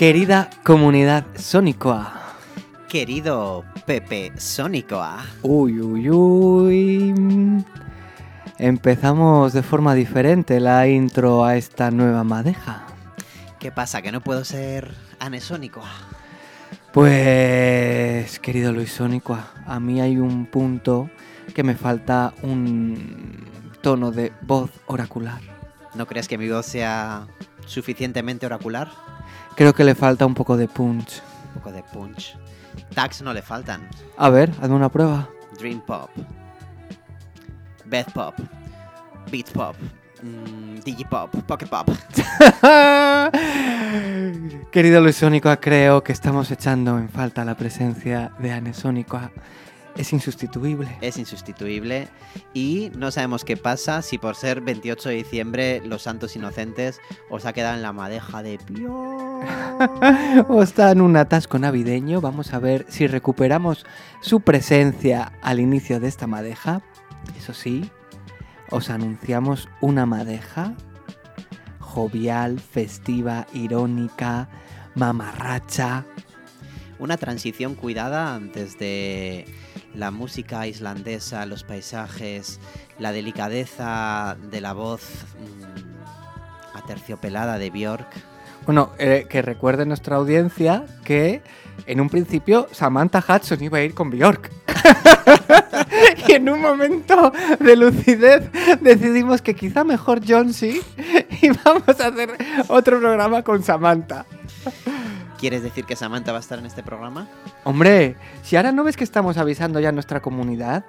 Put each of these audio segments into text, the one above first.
Querida comunidad sónicoa. Querido Pepe Sónicoa. Uy, uy, uy. Empezamos de forma diferente la intro a esta nueva madeja. ¿Qué pasa? ¿Que no puedo ser anesónico? Pues, querido Luis Sónicoa, a mí hay un punto que me falta un tono de voz oracular. ¿No crees que mi voz sea suficientemente oracular? Creo que le falta un poco de punch. Un poco de punch. Tags no le faltan. A ver, hazme una prueba. Dream Pop. Beth Pop. Beat Pop. mm, Digipop. Pocket Pop. Querido Luis Sónicoa, creo que estamos echando en falta la presencia de Anne Sónicoa. Es insustituible. Es insustituible. Y no sabemos qué pasa si por ser 28 de diciembre los santos inocentes os ha quedado en la madeja de pio. o está en un atasco navideño. Vamos a ver si recuperamos su presencia al inicio de esta madeja. Eso sí, os anunciamos una madeja jovial, festiva, irónica, mamarracha. Una transición cuidada desde la música islandesa, los paisajes, la delicadeza de la voz mm, aterciopelada de Björk. Bueno, eh, que recuerde nuestra audiencia que en un principio Samantha Hudson iba a ir con Bjork. y en un momento de lucidez decidimos que quizá mejor John sí y vamos a hacer otro programa con Samantha. ¿Quieres decir que Samantha va a estar en este programa? Hombre, si ahora no ves que estamos avisando ya a nuestra comunidad,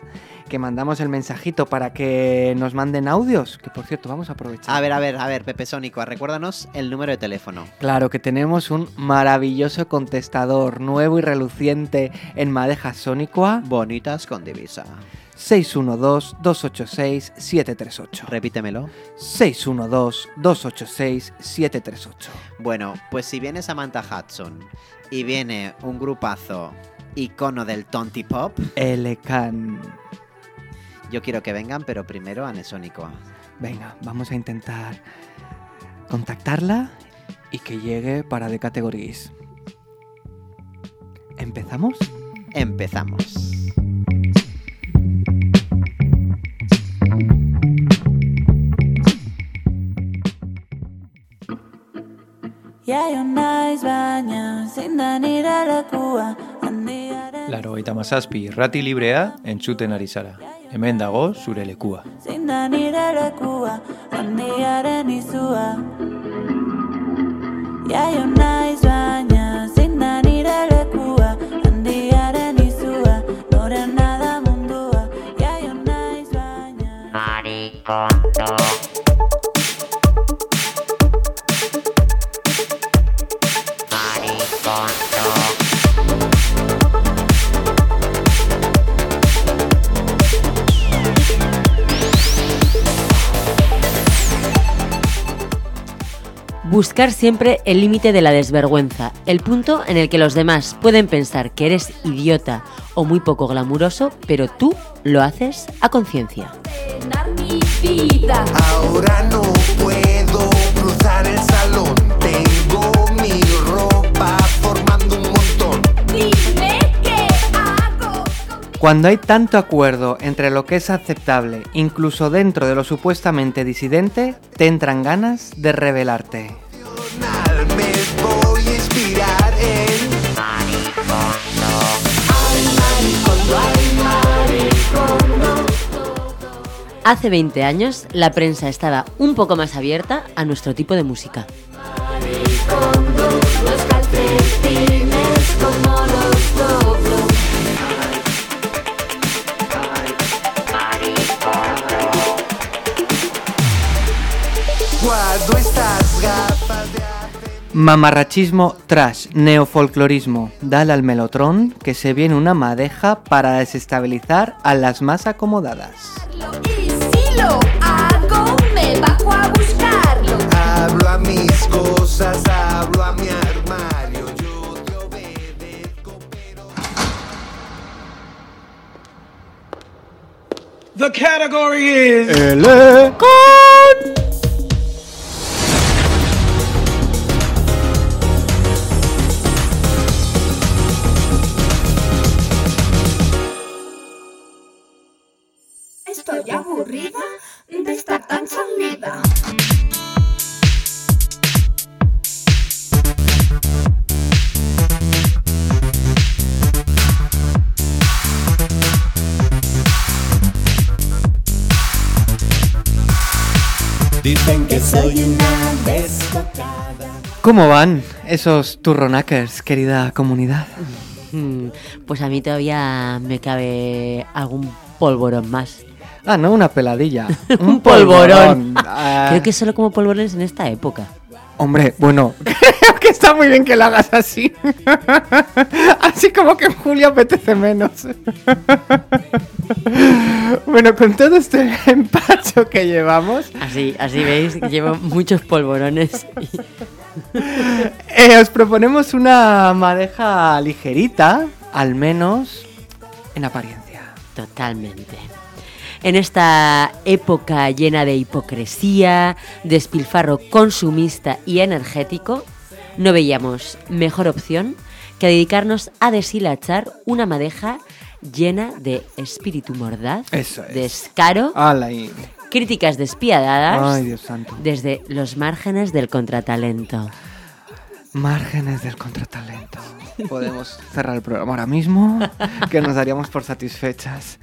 que mandamos el mensajito para que nos manden audios, que por cierto vamos a aprovechar. A ver, a ver, a ver, Pepe Sónico, recuérdanos el número de teléfono. Claro que tenemos un maravilloso contestador nuevo y reluciente en madeja sónicoa. Bonitas con divisa. 612-286-738. Repítemelo. 612-286-738. Bueno, pues si viene Samantha Hudson y viene un grupazo icono del Tonti Pop, Elecan. Yo quiero que vengan, pero primero a Nesónico. Venga, vamos a intentar contactarla y que llegue para de categorías. ¿Empezamos? Empezamos. Jaio naiz baina zein da nire lekua handiaren Laro eta mazazpi irrati librea entzuten ari zara. Hemen dago zure lekua. zein da nire lekua handiaren izua? Jaio naiz baina zein da nire lekua handiaren izua? Norena da mundua Jaio naiz baina Buscar siempre el límite de la desvergüenza, el punto en el que los demás pueden pensar que eres idiota o muy poco glamuroso, pero tú lo haces a conciencia. Ahora no puedo cruzar el salón. Cuando hay tanto acuerdo entre lo que es aceptable, incluso dentro de lo supuestamente disidente, te entran ganas de rebelarte. Me voy a inspirar en Hace 20 años, la prensa estaba un poco más abierta a nuestro tipo de música. Mamarrachismo trash, neofolclorismo. Dale al melotrón que se viene una madeja para desestabilizar a las más acomodadas. Y si lo hago, me bajo a buscarlo. hablo a mis cosas, hablo a mi armario. Yo te obedezco, pero The category is soy una desbocada. ¿Cómo van esos turronakers, querida comunidad? Mm, Pues a mí todavía me cabe algún polvorón más. Ah, no, una peladilla. Un polvorón. Creo que solo como polvorones en esta época. Hombre, bueno, creo que está muy bien que lo hagas así. así como que en julio apetece menos. bueno, con todo este empacho que llevamos, Así, así veis que llevo muchos polvorones. eh, os proponemos una madeja ligerita, al menos en apariencia. Totalmente. En esta época llena de hipocresía, despilfarro consumista y energético, no veíamos mejor opción que dedicarnos a deshilachar una madeja llena de espíritu mordaz, Eso es. descaro, críticas despiadadas Ay, Dios santo. desde los márgenes del contratalento. Márgenes del contratalento. Podemos cerrar el programa ahora mismo, que nos daríamos por satisfechas.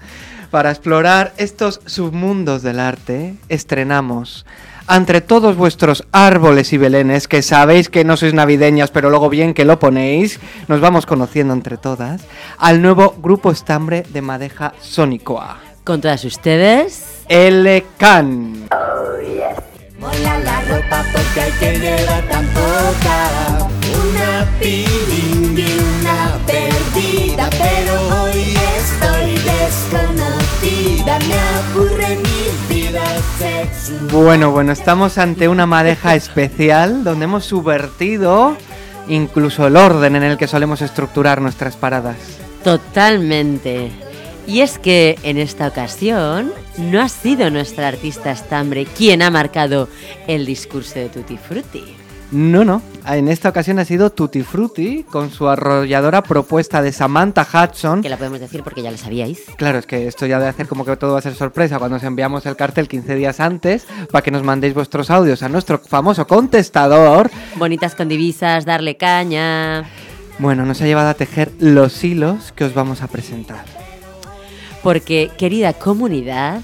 Para explorar estos submundos del arte, estrenamos entre todos vuestros árboles y belenes, que sabéis que no sois navideñas, pero luego bien que lo ponéis, nos vamos conociendo entre todas, al nuevo grupo estambre de madeja Sónicoa. Con todas ustedes, L. Can. Mola la ropa porque hay que llevar tan poca. Una piringui, una perdida, pero hoy estoy desconocida. Me aburre mi vida sexual. Bueno, bueno, estamos ante una madeja especial donde hemos subvertido incluso el orden en el que solemos estructurar nuestras paradas. Totalmente. Y es que en esta ocasión no ha sido nuestra artista estambre quien ha marcado el discurso de Tutti Frutti. No, no, en esta ocasión ha sido Tutti Frutti con su arrolladora propuesta de Samantha Hudson. Que la podemos decir porque ya lo sabíais. Claro, es que esto ya de hacer como que todo va a ser sorpresa cuando os enviamos el cartel 15 días antes para que nos mandéis vuestros audios a nuestro famoso contestador. Bonitas con divisas, darle caña. Bueno, nos ha llevado a tejer los hilos que os vamos a presentar. Porque, querida comunidad,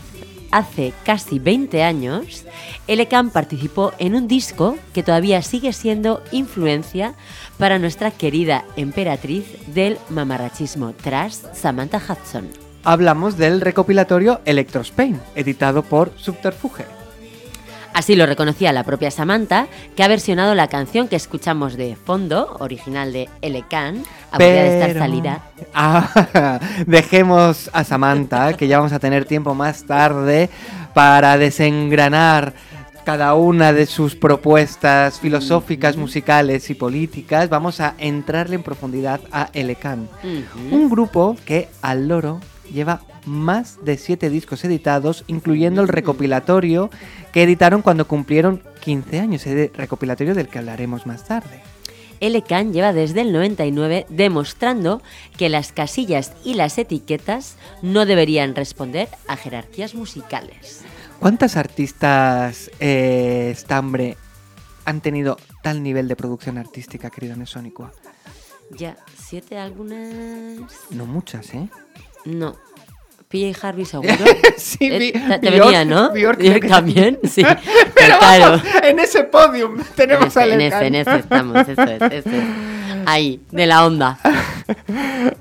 hace casi 20 años, Elecan participó en un disco que todavía sigue siendo influencia para nuestra querida emperatriz del mamarrachismo tras Samantha Hudson. Hablamos del recopilatorio Electro Spain, editado por Subterfuge. Así lo reconocía la propia Samantha, que ha versionado la canción que escuchamos de fondo, original de Elecan, a de estar Pero- salida. Ah, dejemos a Samantha, que ya vamos a tener tiempo más tarde para desengranar cada una de sus propuestas filosóficas, musicales y políticas. Vamos a entrarle en profundidad a Elecan, un grupo que al loro lleva más de siete discos editados, incluyendo el recopilatorio que editaron cuando cumplieron 15 años, ese recopilatorio del que hablaremos más tarde. Elecan lleva desde el 99 demostrando que las casillas y las etiquetas no deberían responder a jerarquías musicales. ¿Cuántas artistas eh, estambre han tenido tal nivel de producción artística, querida Nesónico? Ya, ¿siete algunas? No muchas, ¿eh? No. PJ Harvey seguro. sí, Eh, Bjork- venía, ¿no? Bjork Bjork también, sí. Pero claro. vamos, en ese podium En tenemos a en Lecan. ese, en ese estamos, eso es, eso es. Ahí, de la onda.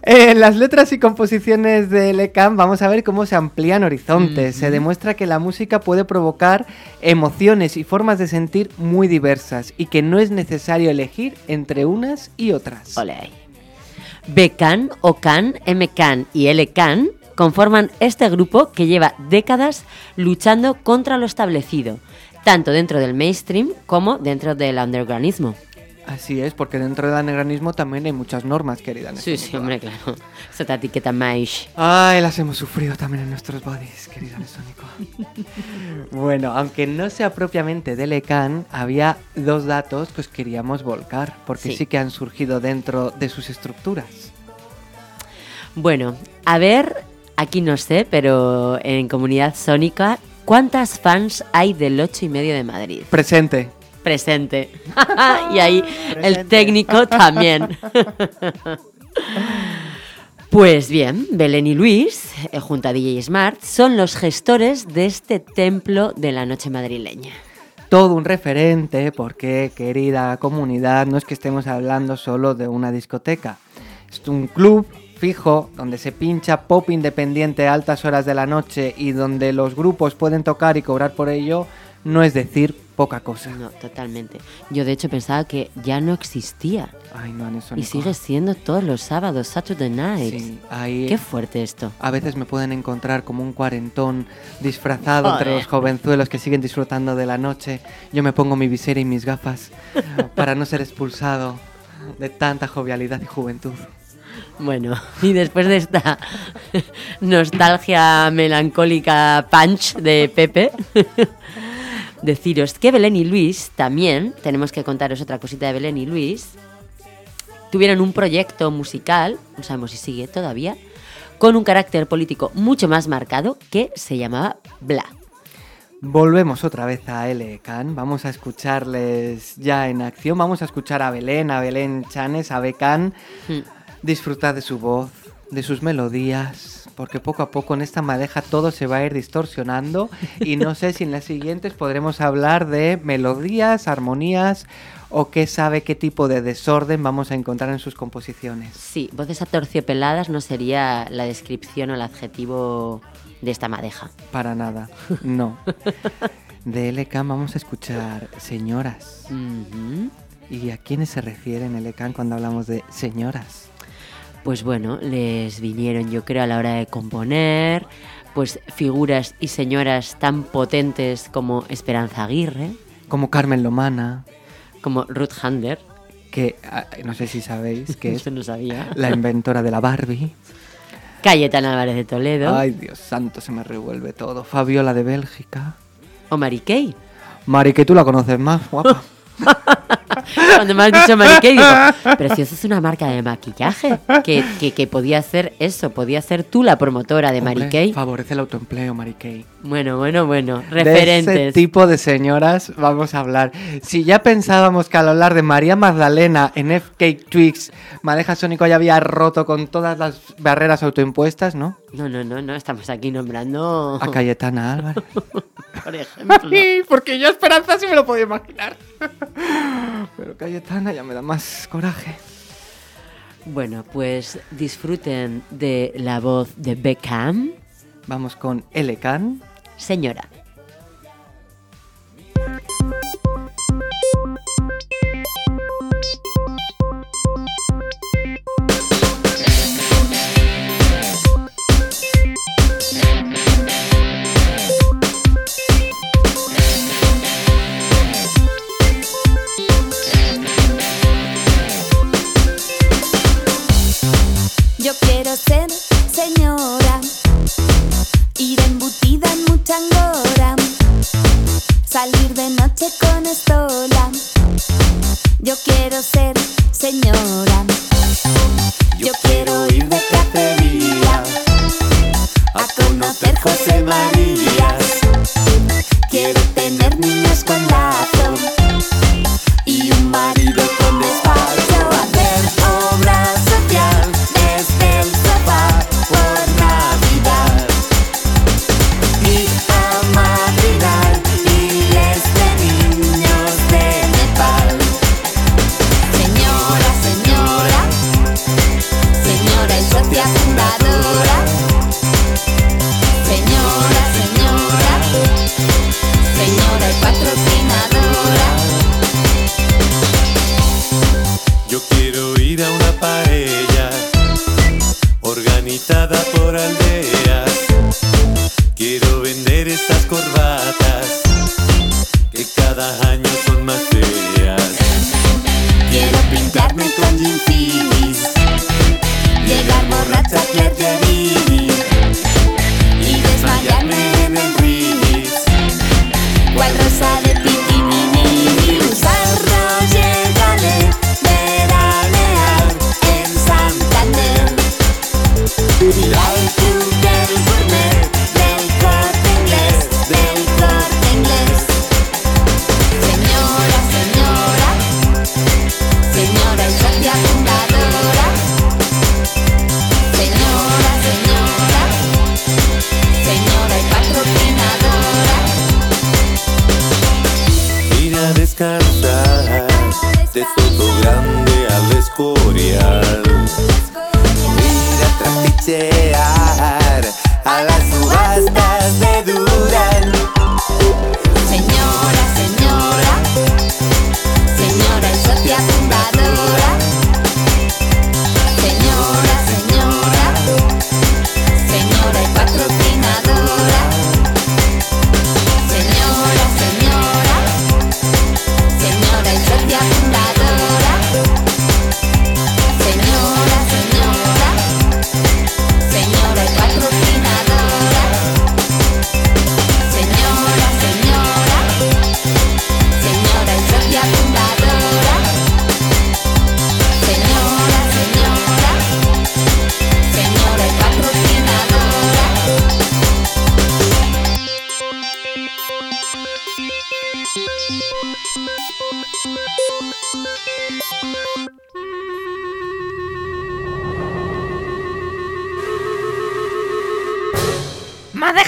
En las letras y composiciones de Lecan vamos a ver cómo se amplían horizontes. Se demuestra que la música puede provocar emociones y formas de sentir muy diversas y que no es necesario elegir entre unas y otras. Ole ahí. Becan, Ocan, Mcan y Lcan conforman este grupo que lleva décadas luchando contra lo establecido, tanto dentro del mainstream como dentro del undergroundismo. Así es, porque dentro del negranismo también hay muchas normas, querida. Sí, sí, hombre, claro. Esa etiqueta más. Ay, las hemos sufrido también en nuestros bodies, querido Nesónico. bueno, aunque no sea propiamente de Lecan, había dos datos que os queríamos volcar, porque sí. Sí. que han surgido dentro de sus estructuras. Bueno, a ver, aquí no sé, pero en comunidad sónica, ¿Cuántas fans hay del 8 y medio de Madrid? Presente. Presente. y ahí el técnico también. Pues bien, Belén y Luis, eh, junto a DJ Smart, son los gestores de este templo de la noche madrileña. Todo un referente porque, querida comunidad, no es que estemos hablando solo de una discoteca. Es un club fijo donde se pincha pop independiente a altas horas de la noche y donde los grupos pueden tocar y cobrar por ello, no es decir poca cosa. No, totalmente. Yo de hecho pensaba que ya no existía. Ay, no, eso Y sigue siendo todos los sábados, Saturday Night. Sí, ahí Qué fuerte esto. a veces me pueden encontrar como un cuarentón disfrazado entre los jovenzuelos que siguen disfrutando de la noche. Yo me pongo mi visera y mis gafas para no ser expulsado de tanta jovialidad y juventud. Bueno, y después de esta nostalgia melancólica punch de Pepe, deciros que Belén y Luis también, tenemos que contaros otra cosita de Belén y Luis, tuvieron un proyecto musical, no sabemos si sigue todavía, con un carácter político mucho más marcado que se llamaba Bla. Volvemos otra vez a L. Can. Vamos a escucharles ya en acción. Vamos a escuchar a Belén, a Belén Chanes, a Becan. Mm. Disfrutar de su voz, de sus melodías, porque poco a poco en esta madeja todo se va a ir distorsionando y no sé si en las siguientes podremos hablar de melodías, armonías o qué sabe qué tipo de desorden vamos a encontrar en sus composiciones. Sí, voces atorciopeladas no sería la descripción o el adjetivo de esta madeja. Para nada, no. De LK vamos a escuchar señoras. ¿Y a quiénes se refiere en LK cuando hablamos de señoras? Pues bueno, les vinieron yo creo a la hora de componer, pues figuras y señoras tan potentes como Esperanza Aguirre, Como Carmen Lomana, como Ruth Handler, que ah, no sé si sabéis que es no sabía, la inventora de la Barbie. Cayetana Álvarez de Toledo Ay, Dios santo, se me revuelve todo. Fabiola de Bélgica. o Mary Kay. Mari, que tú la conoces más, guapa. Cuando me has dicho Mary Kay, digo, Precioso es una marca de maquillaje que, que, que podía hacer eso, podía ser tú la promotora de Mary Hombre, Kay. Favorece el autoempleo, Mari Kay. Bueno, bueno, bueno, De ese referentes. tipo de señoras vamos a hablar. Si ya pensábamos que al hablar de María Magdalena en FK Twix, Madeja Sónico ya había roto con todas las barreras autoimpuestas, ¿no? No, no, no, no, estamos aquí nombrando, A Cayetana Álvarez. por ejemplo. porque yo Esperanza sí me lo podía imaginar. Pero Cayetana ya me da más coraje. Bueno, pues disfruten de la voz de Beckham, Vamos con Elecan. señora.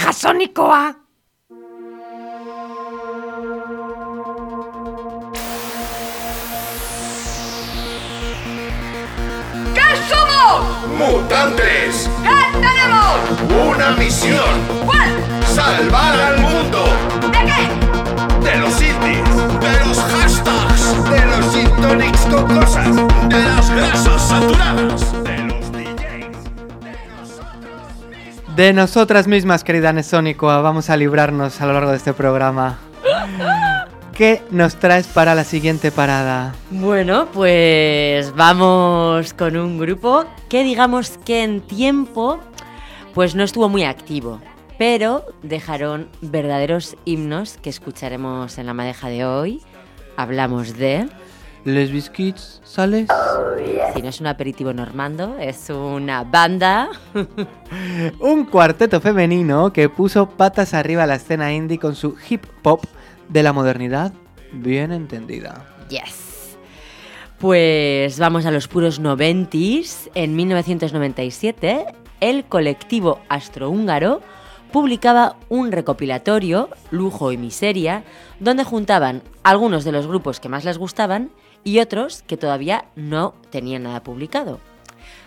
¿Qué somos? ¡Mutantes! ¿Qué tenemos? ¡Una misión! ¿Cuál? ¡Salvar al mundo! ¿De qué? ¡De los indies! ¡De los hashtags! ¡De los gin con cosas! ¡De las grasas saturadas! De nosotras mismas, querida Nesónicoa, vamos a librarnos a lo largo de este programa. ¿Qué nos traes para la siguiente parada? Bueno, pues vamos con un grupo que digamos que en tiempo pues no estuvo muy activo, pero dejaron verdaderos himnos que escucharemos en la madeja de hoy. Hablamos de... Les Biscuits, ¿sales? Si no es un aperitivo normando, es una banda. Un cuarteto femenino que puso patas arriba a la escena indie con su hip hop de la modernidad bien entendida. Yes. Pues vamos a los puros noventis. En 1997, el colectivo astrohúngaro publicaba un recopilatorio, Lujo y Miseria, donde juntaban algunos de los grupos que más les gustaban y otros que todavía no tenían nada publicado.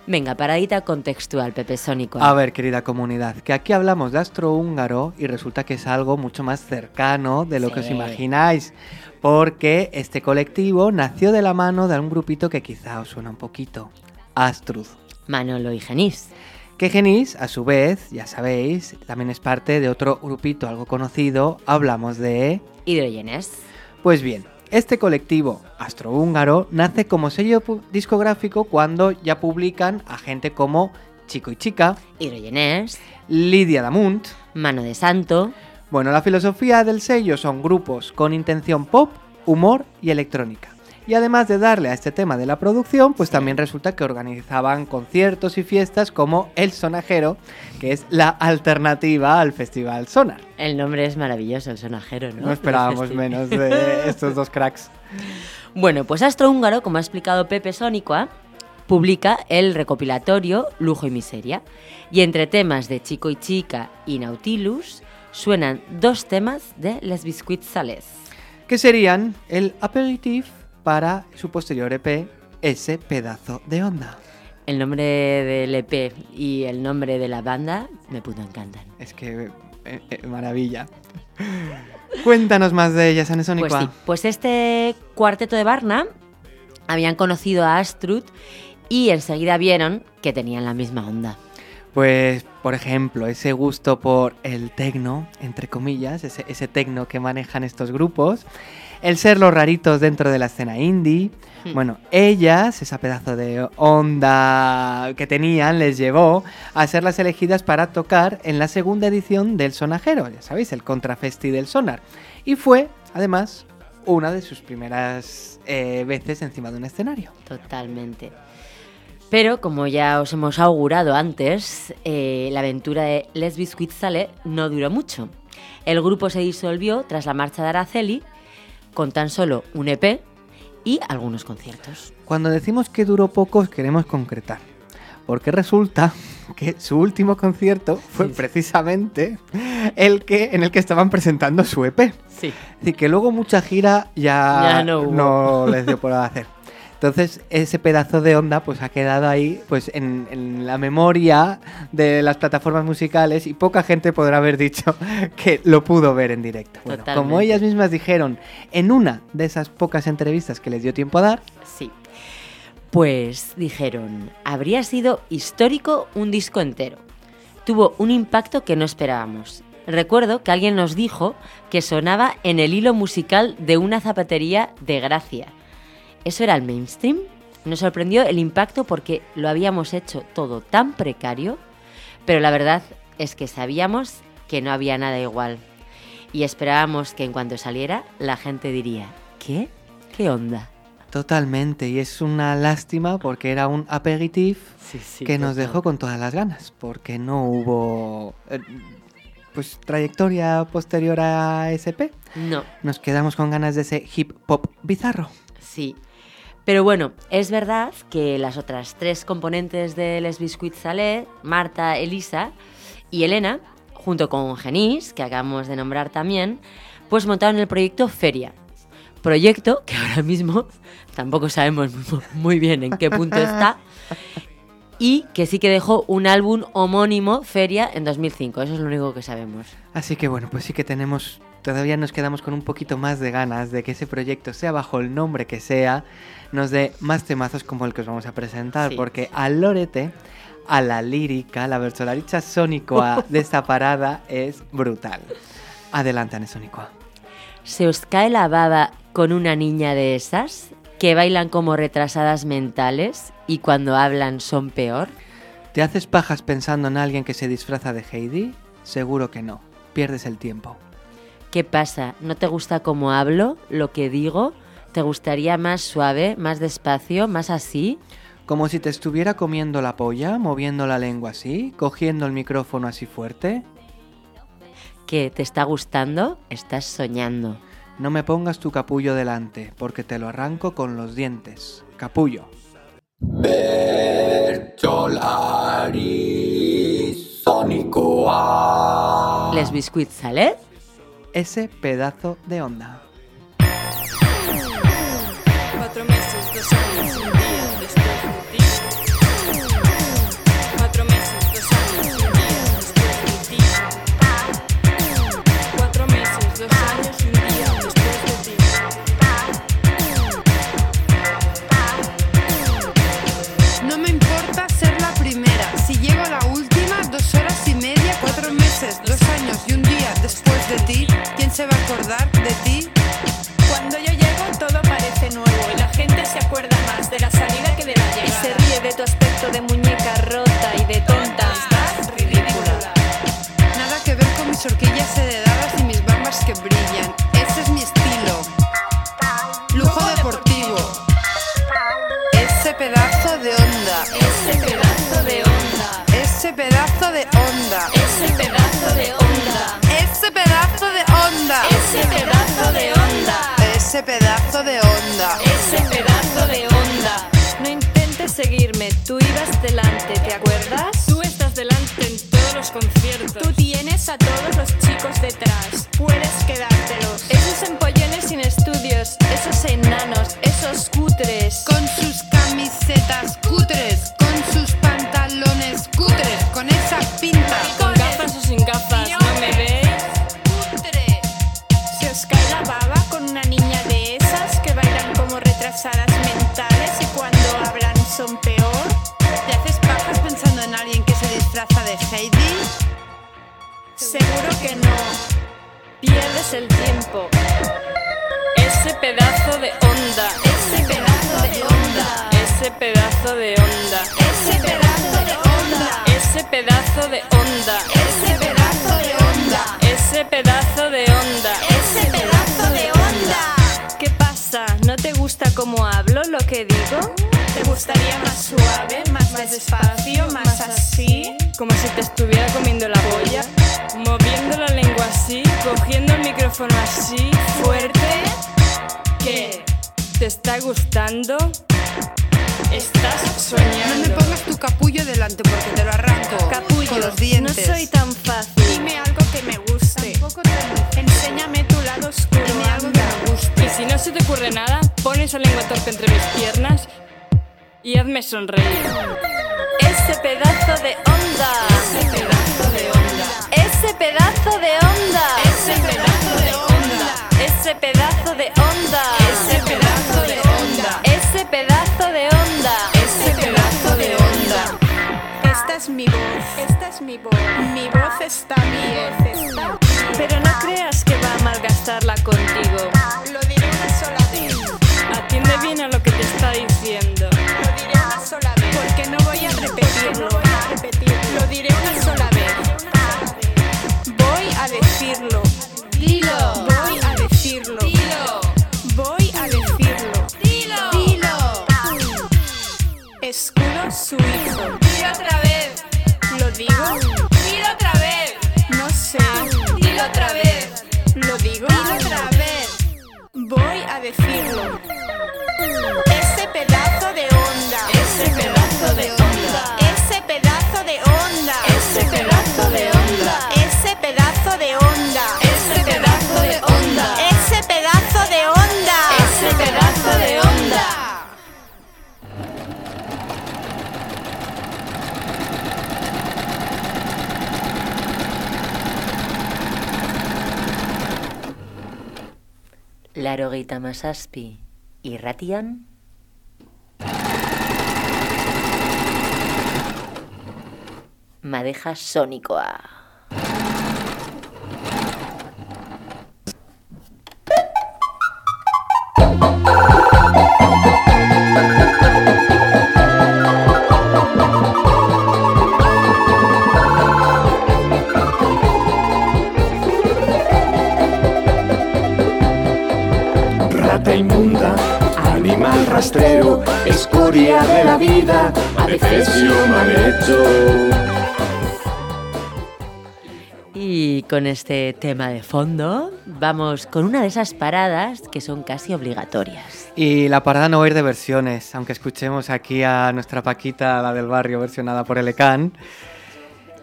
Venga, paradita contextual, Pepe Sónico. A ver, querida comunidad, que aquí hablamos de astrohúngaro y resulta que es algo mucho más cercano de lo que os imagináis. Porque este colectivo nació de la mano de un grupito que quizá os suena un poquito. Astruz. Manolo y Genís. Que Genis, a su vez, ya sabéis, también es parte de otro grupito algo conocido. Hablamos de... Hidrogenes. Pues bien, este colectivo astrohúngaro nace como sello discográfico cuando ya publican a gente como Chico y Chica, Hidrogenes. Lidia Damunt. Mano de Santo. Bueno, la filosofía del sello son grupos con intención pop, humor y electrónica. Y además de darle a este tema de la producción, pues también resulta que organizaban conciertos y fiestas como El Sonajero, que es la alternativa al Festival Sonar. El nombre es maravilloso, el sonajero, ¿no? No esperábamos menos de estos dos cracks. Bueno, pues Astrohúngaro, como ha explicado Pepe Sónicoa, publica el recopilatorio Lujo y Miseria. Y entre temas de Chico y Chica y Nautilus suenan dos temas de Les Biscuits Sales. Que serían el aperitif para su posterior EP, ese pedazo de onda. El nombre del EP y el nombre de la banda me puto encantan. Es que eh, eh, maravilla. Cuéntanos más de ellas, Anne Pues sí, pues este cuarteto de Varna habían conocido a Astrud y enseguida vieron que tenían la misma onda. Pues, por ejemplo, ese gusto por el tecno, entre comillas, ese, ese tecno que manejan estos grupos, el ser los raritos dentro de la escena indie. Hmm. Bueno, ellas, esa pedazo de onda que tenían, les llevó a ser las elegidas para tocar en la segunda edición del Sonajero, ya sabéis, el Contrafesti del Sonar. Y fue, además, una de sus primeras eh, veces encima de un escenario. Totalmente. Pero como ya os hemos augurado antes, eh, la aventura de Les Biscuits Sale no duró mucho. El grupo se disolvió tras la marcha de Araceli con tan solo un EP y algunos conciertos. Cuando decimos que duró poco, queremos concretar. Porque resulta que su último concierto fue precisamente el que en el que estaban presentando su EP. Sí. Así que luego mucha gira ya, Ya no hubo. les dio por hacer. Entonces, ese pedazo de onda pues ha quedado ahí pues en, en la memoria de las plataformas musicales y poca gente podrá haber dicho que lo pudo ver en directo. Bueno, como ellas mismas dijeron en una de esas pocas entrevistas que les dio tiempo a dar, Sí. Pues dijeron, habría sido histórico un disco entero. Tuvo un impacto que no esperábamos. Recuerdo que alguien nos dijo que sonaba en el hilo musical de una zapatería de Gracia. ¿Eso era el mainstream? Nos sorprendió el impacto porque lo habíamos hecho todo tan precario, pero la verdad es que sabíamos que no había nada igual. Y esperábamos que en cuanto saliera la gente diría, ¿qué? ¿Qué onda? totalmente, y es una lástima porque era un aperitif que nos dejó con todas las ganas, porque no hubo eh, pues trayectoria posterior a SP. No, Nos quedamos con ganas de ese hip hop bizarro. sí. Pero bueno, es verdad que las otras tres componentes de Les Biscuits Salé, Marta, Elisa y Elena, junto con Genís, que acabamos de nombrar también, pues montaron el proyecto Feria. Proyecto que ahora mismo tampoco sabemos mu- muy bien en qué punto está. Y que sí que dejó un álbum homónimo, Feria, en 2005. Eso es lo único que sabemos. Así que bueno, pues sí que tenemos, todavía nos quedamos con un poquito más de ganas de que ese proyecto, sea bajo el nombre que sea, nos dé más temazos como el que os vamos a presentar, Sí. porque al lorete, a la lírica, la versolaricha sónicoa de esta parada es brutal. Adelante, Ane Sónicoa. ¿Se os cae la baba con una niña de esas que bailan como retrasadas mentales y cuando hablan son peor? ¿Te haces pajas pensando en alguien que se disfraza de Heidi? Seguro que no. Pierdes el tiempo. ¿Qué pasa? ¿No te gusta cómo hablo, lo que digo? ¿Te gustaría más suave, más despacio, más así? Como si te estuviera comiendo la polla, moviendo la lengua así, cogiendo el micrófono así fuerte. ¿Que te está gustando? Estás soñando. No me pongas tu capullo delante, porque te lo arranco con los dientes. Capullo. ¿Les biscuits salet? Ese pedazo de onda. Cuatro meses, dos años, después de ti, ¿quién se va a acordar de ti? Cuando yo llego todo parece nuevo y la gente se acuerda más de la salida que de la llegada. Y se ríe de tu aspecto de muñeca rota y de tonta. Estás ridícula. Nada que ver con mis horquillas heredadas y mis bambas que brillan. Ese pedazo de onda. Ese pedazo de onda. No intentes seguirme, tú ibas delante, ¿te acuerdas? Tú estás delante en todos los conciertos. Tú tienes a todos los chicos detrás. Pedazo de onda. Ese pedazo de onda. Ese pedazo de onda. Ese pedazo de onda. ¿Qué pasa? ¿No te gusta cómo hablo, lo que digo? ¿Te gustaría más suave, más, más despacio, más así? Como si te estuviera comiendo la polla. Moviendo la lengua así, cogiendo el micrófono así, fuerte. ¿Qué? ¿Te está gustando? Estás No me soñando. pongas tu capullo delante porque te lo arranco. Los dientes. no soy tan fácil. Dime algo que me guste. Te- Enséñame tu lado oscuro. Dime algo que me guste. Y si no se te ocurre nada, pon esa lengua torpe entre mis piernas y hazme sonreír. Ese pedazo de onda. Ese pedazo de onda. Ese pedazo de onda. Ese pedazo de onda. Ese pedazo de onda. Ese pedazo de onda. Ese pedazo de onda. Es mi voz. Esta es mi voz. Mi voz está bien. Pero no creas que va a malgastarla contigo. Lo diré una sola vez. Atiende bien a lo que te está diciendo. Lo diré una sola vez. Porque no voy a repetirlo. Lo diré una sola vez. Voy a decirlo. Dilo. Voy a decirlo. Dilo. Voy a decirlo. Dilo. Dilo. Escudo suizo. Digo? Dilo otra vez. No sé. Dilo otra vez. ¿Lo digo? Dilo otra vez. Voy a decirlo. Ese pedazo de onda. Ese pedazo de onda. Ese pedazo de onda. Ese pedazo de onda. Larogeita mazazpi irratian, madeja sonikoa. Rastrero, escoria de la vida, adefesio mal hecho. Y con este tema de fondo, vamos con una de esas paradas que son casi obligatorias. Y la parada no va a ir de versiones, aunque escuchemos aquí a nuestra Paquita, la del barrio, versionada por el ECAN.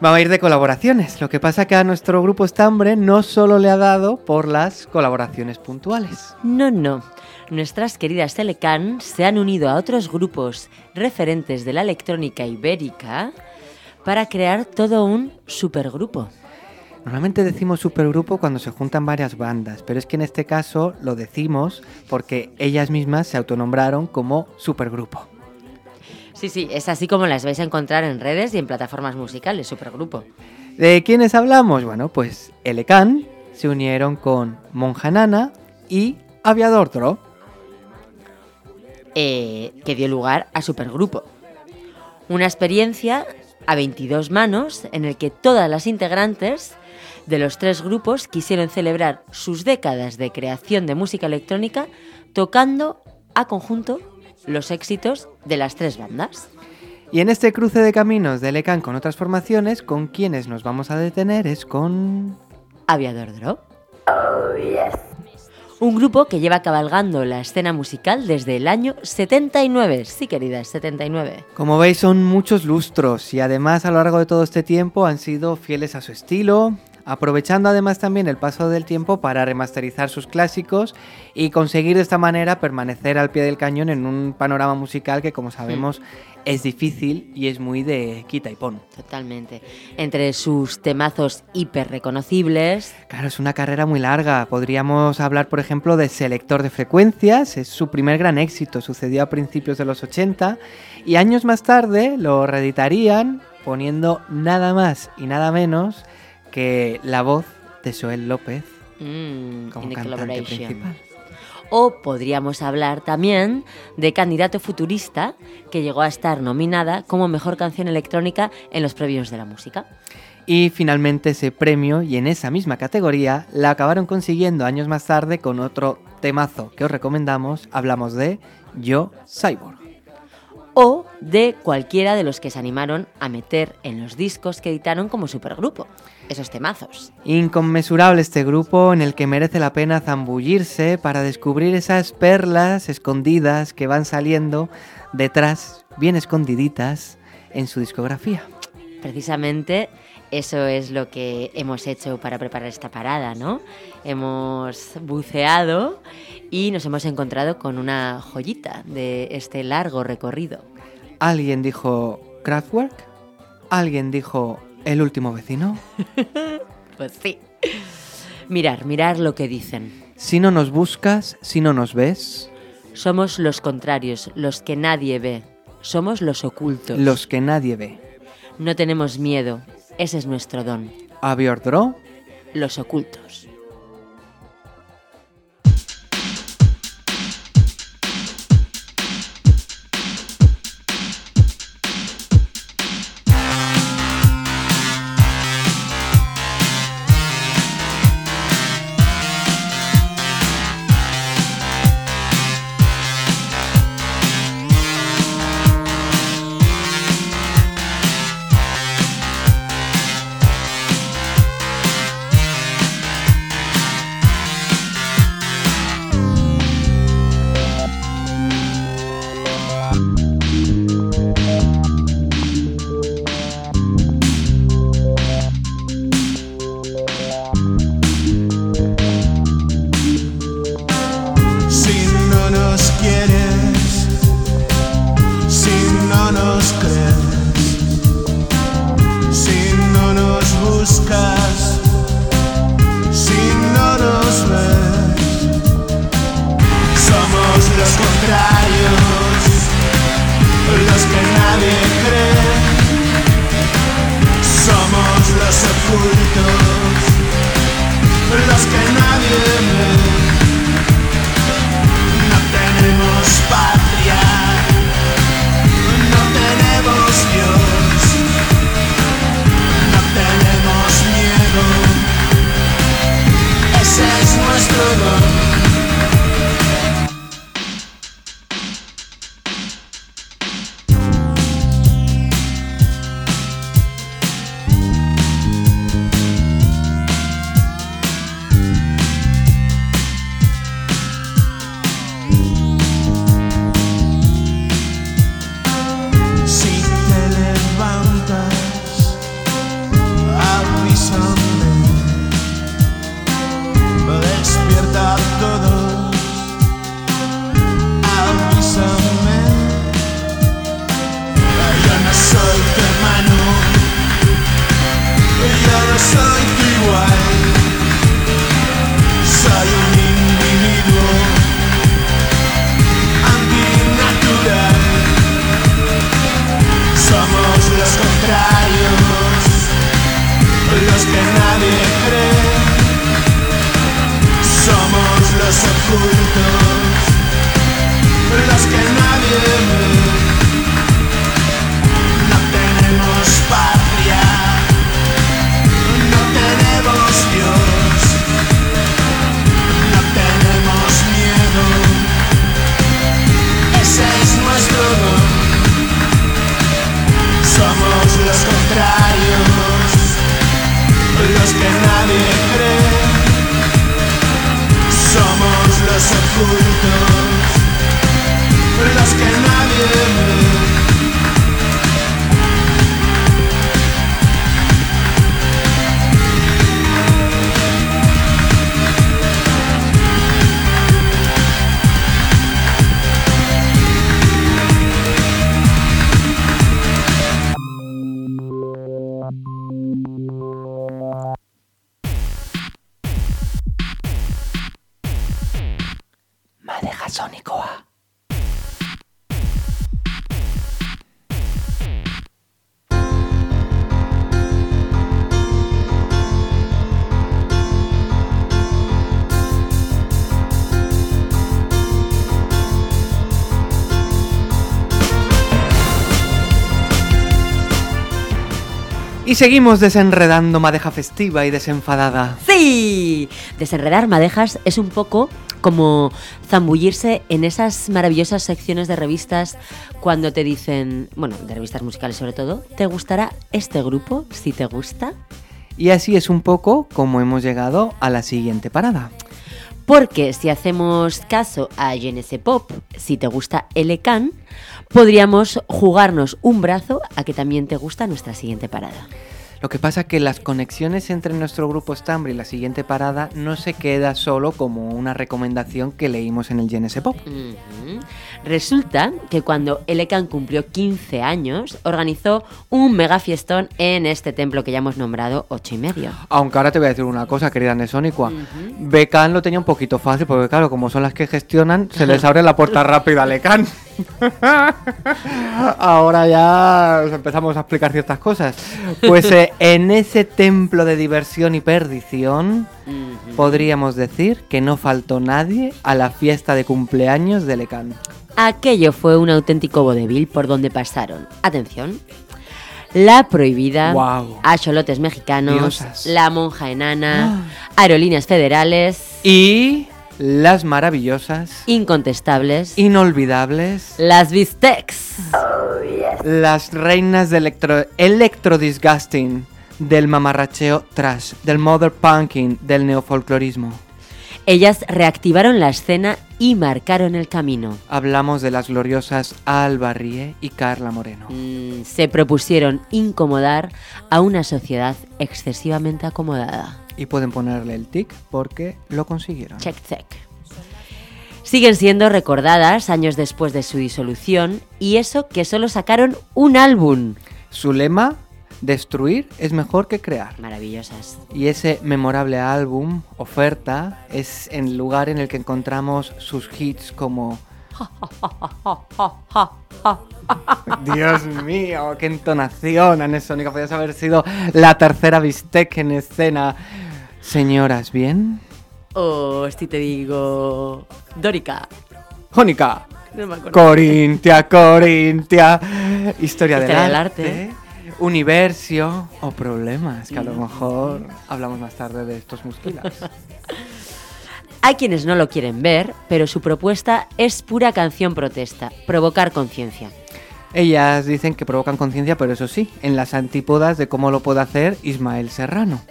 Va a ir de colaboraciones. Lo que pasa que a nuestro grupo Estambre no solo le ha dado por las colaboraciones puntuales. No, no. Nuestras queridas Telecan se han unido a otros grupos referentes de la electrónica ibérica para crear todo un supergrupo. Normalmente decimos supergrupo cuando se juntan varias bandas, pero es que en este caso lo decimos porque ellas mismas se autonombraron como supergrupo. Sí, sí, es así como las vais a encontrar en redes y en plataformas musicales, supergrupo. ¿De quiénes hablamos? Bueno, pues Elecan se unieron con Monjanana y Aviador Dro. Eh, que dio lugar a Supergrupo. Una experiencia a 22 manos en el que todas las integrantes de los tres grupos quisieron celebrar sus décadas de creación de música electrónica tocando a conjunto los éxitos de las tres bandas. Y en este cruce de caminos de Elecan con otras formaciones, con quienes nos vamos a detener es con... Aviador Drop. Un grupo que lleva cabalgando la escena musical desde el año 79. Sí, queridas, 79. Como veis son muchos lustros y además a lo largo de todo este tiempo han sido fieles a su estilo, aprovechando además también el paso del tiempo para remasterizar sus clásicos y conseguir de esta manera permanecer al pie del cañón en un panorama musical que como sabemos es difícil y es muy de quita y pon. Totalmente. Entre sus temazos hiper reconocibles. Claro, es una carrera muy larga. Podríamos hablar, por ejemplo, de Selector de Frecuencias. Es su primer gran éxito. Sucedió a principios de los 80 y años más tarde lo reeditarían poniendo nada más y nada menos que la voz de Joel López Mm, como cantante principal. O podríamos hablar también de Candidato Futurista, que llegó a estar nominada como mejor canción electrónica en los premios de la música. Y finalmente ese premio y en esa misma categoría la acabaron consiguiendo años más tarde con otro temazo que os recomendamos. Hablamos de Yo Cyborg. O de cualquiera de los que se animaron a meter en los discos que editaron como supergrupo. Esos temazos. Inconmensurable este grupo en el que merece la pena zambullirse para descubrir esas perlas escondidas que van saliendo detrás, bien escondiditas, en su discografía. Precisamente eso es lo que hemos hecho para preparar esta parada, ¿no? Hemos buceado y nos hemos encontrado con una joyita de este largo recorrido. ¿Alguien dijo Kraftwerk? ¿Alguien dijo El último vecino? Pues sí. Mirar, mirar lo que dicen. Si no nos buscas, si no nos ves, Somos los contrarios, los que nadie ve. Somos los ocultos. los que nadie ve. No tenemos miedo. Ese es nuestro don. A Bjordro, Los ocultos. Ocultos, los que nadie ve. No tenemos patria, no tenemos Dios, no tenemos miedo. Ese es nuestro don. Somos los contrarios, los que nadie cree. Ocultos, los que nadie ve. Y seguimos desenredando madeja festiva y desenfadada. ¡Sí! Desenredar madejas es un poco como zambullirse en esas maravillosas secciones de revistas cuando te dicen, bueno, de revistas musicales sobre todo, ¿te gustará este grupo? Si te gusta. Y así es un poco como hemos llegado a la siguiente parada. Porque si hacemos caso a GNS Pop, si te gusta Elecan, podríamos jugarnos un brazo a que también te gusta nuestra siguiente parada. Lo que pasa que las conexiones entre nuestro grupo Stambre y la siguiente parada no se queda solo como una recomendación que leímos en el GNS Pop. Resulta que cuando Elecan cumplió 15 años, organizó un mega fiestón en este templo que ya hemos nombrado 8 y medio. Aunque ahora te voy a decir una cosa, querida Nesonicua. Becan lo tenía un poquito fácil, porque claro, como son las que gestionan, se les abre la puerta rápida a Lecan. Ahora ya os empezamos a explicar ciertas cosas. Pues eh, en ese templo de diversión y perdición, podríamos decir que no faltó nadie a la fiesta de cumpleaños de Lecan. Aquello fue un auténtico vodevil por donde pasaron. Atención. La prohibida, Guau. axolotes mexicanos, Diosas. la monja enana, aerolíneas federales, Y las maravillosas, incontestables, inolvidables, las bistecs. Las reinas de electro, electro disgusting, del mamarracheo trash, del mother punking, del neofolclorismo. Ellas reactivaron la escena y marcaron el camino. Hablamos de las gloriosas Alba Rie y Carla Moreno. Mm, se propusieron incomodar a una sociedad excesivamente acomodada. Y pueden ponerle el tic porque lo consiguieron. Check, check. Siguen siendo recordadas años después de su disolución y eso que solo sacaron un álbum. Su lema, destruir es mejor que crear. Maravillosas. Y ese memorable álbum, Oferta, es el lugar en el que encontramos sus hits como... Dios mío, qué entonación, Anesónica. Podrías haber sido la tercera bistec en escena. Señoras, ¿bien? Oh, si te digo... Dórica. Jónica. No me acuerdo. Corintia, Corintia. Historia, del, Historia del arte. arte. Universio o problemas, que a lo Mm. mejor hablamos más tarde de estos musquilas. Hay quienes no lo quieren ver, pero su propuesta es pura canción protesta, provocar conciencia. Ellas dicen que provocan conciencia, pero eso sí, en las antípodas de cómo lo puede hacer Ismael Serrano.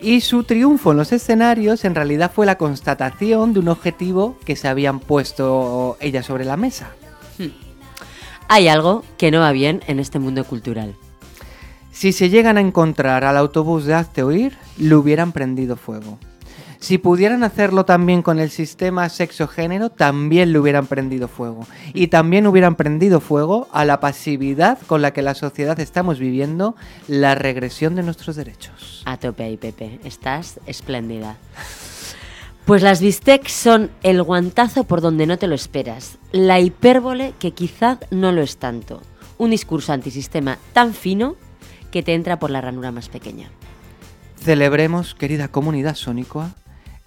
Y su triunfo en los escenarios en realidad fue la constatación de un objetivo que se habían puesto ellas sobre la mesa. Hay algo que no va bien en este mundo cultural. Si se llegan a encontrar al autobús de Hazte Oír, le hubieran prendido fuego. Si pudieran hacerlo también con el sistema sexo-género, también le hubieran prendido fuego. Y también hubieran prendido fuego a la pasividad con la que la sociedad estamos viviendo la regresión de nuestros derechos. A tope ahí, Pepe. Estás espléndida. Pues las bistecs son el guantazo por donde no te lo esperas, la hipérbole que quizás no lo es tanto, un discurso antisistema tan fino que te entra por la ranura más pequeña. Celebremos, querida comunidad sónicoa,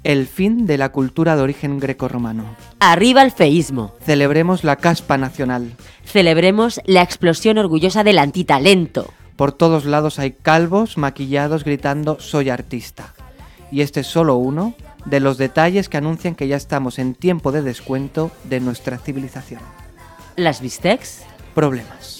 el fin de la cultura de origen grecorromano. Arriba el feísmo. Celebremos la caspa nacional. Celebremos la explosión orgullosa del antitalento. Por todos lados hay calvos maquillados gritando soy artista. Y este es solo uno de los detalles que anuncian que ya estamos en tiempo de descuento de nuestra civilización. Las bistecs Problemas.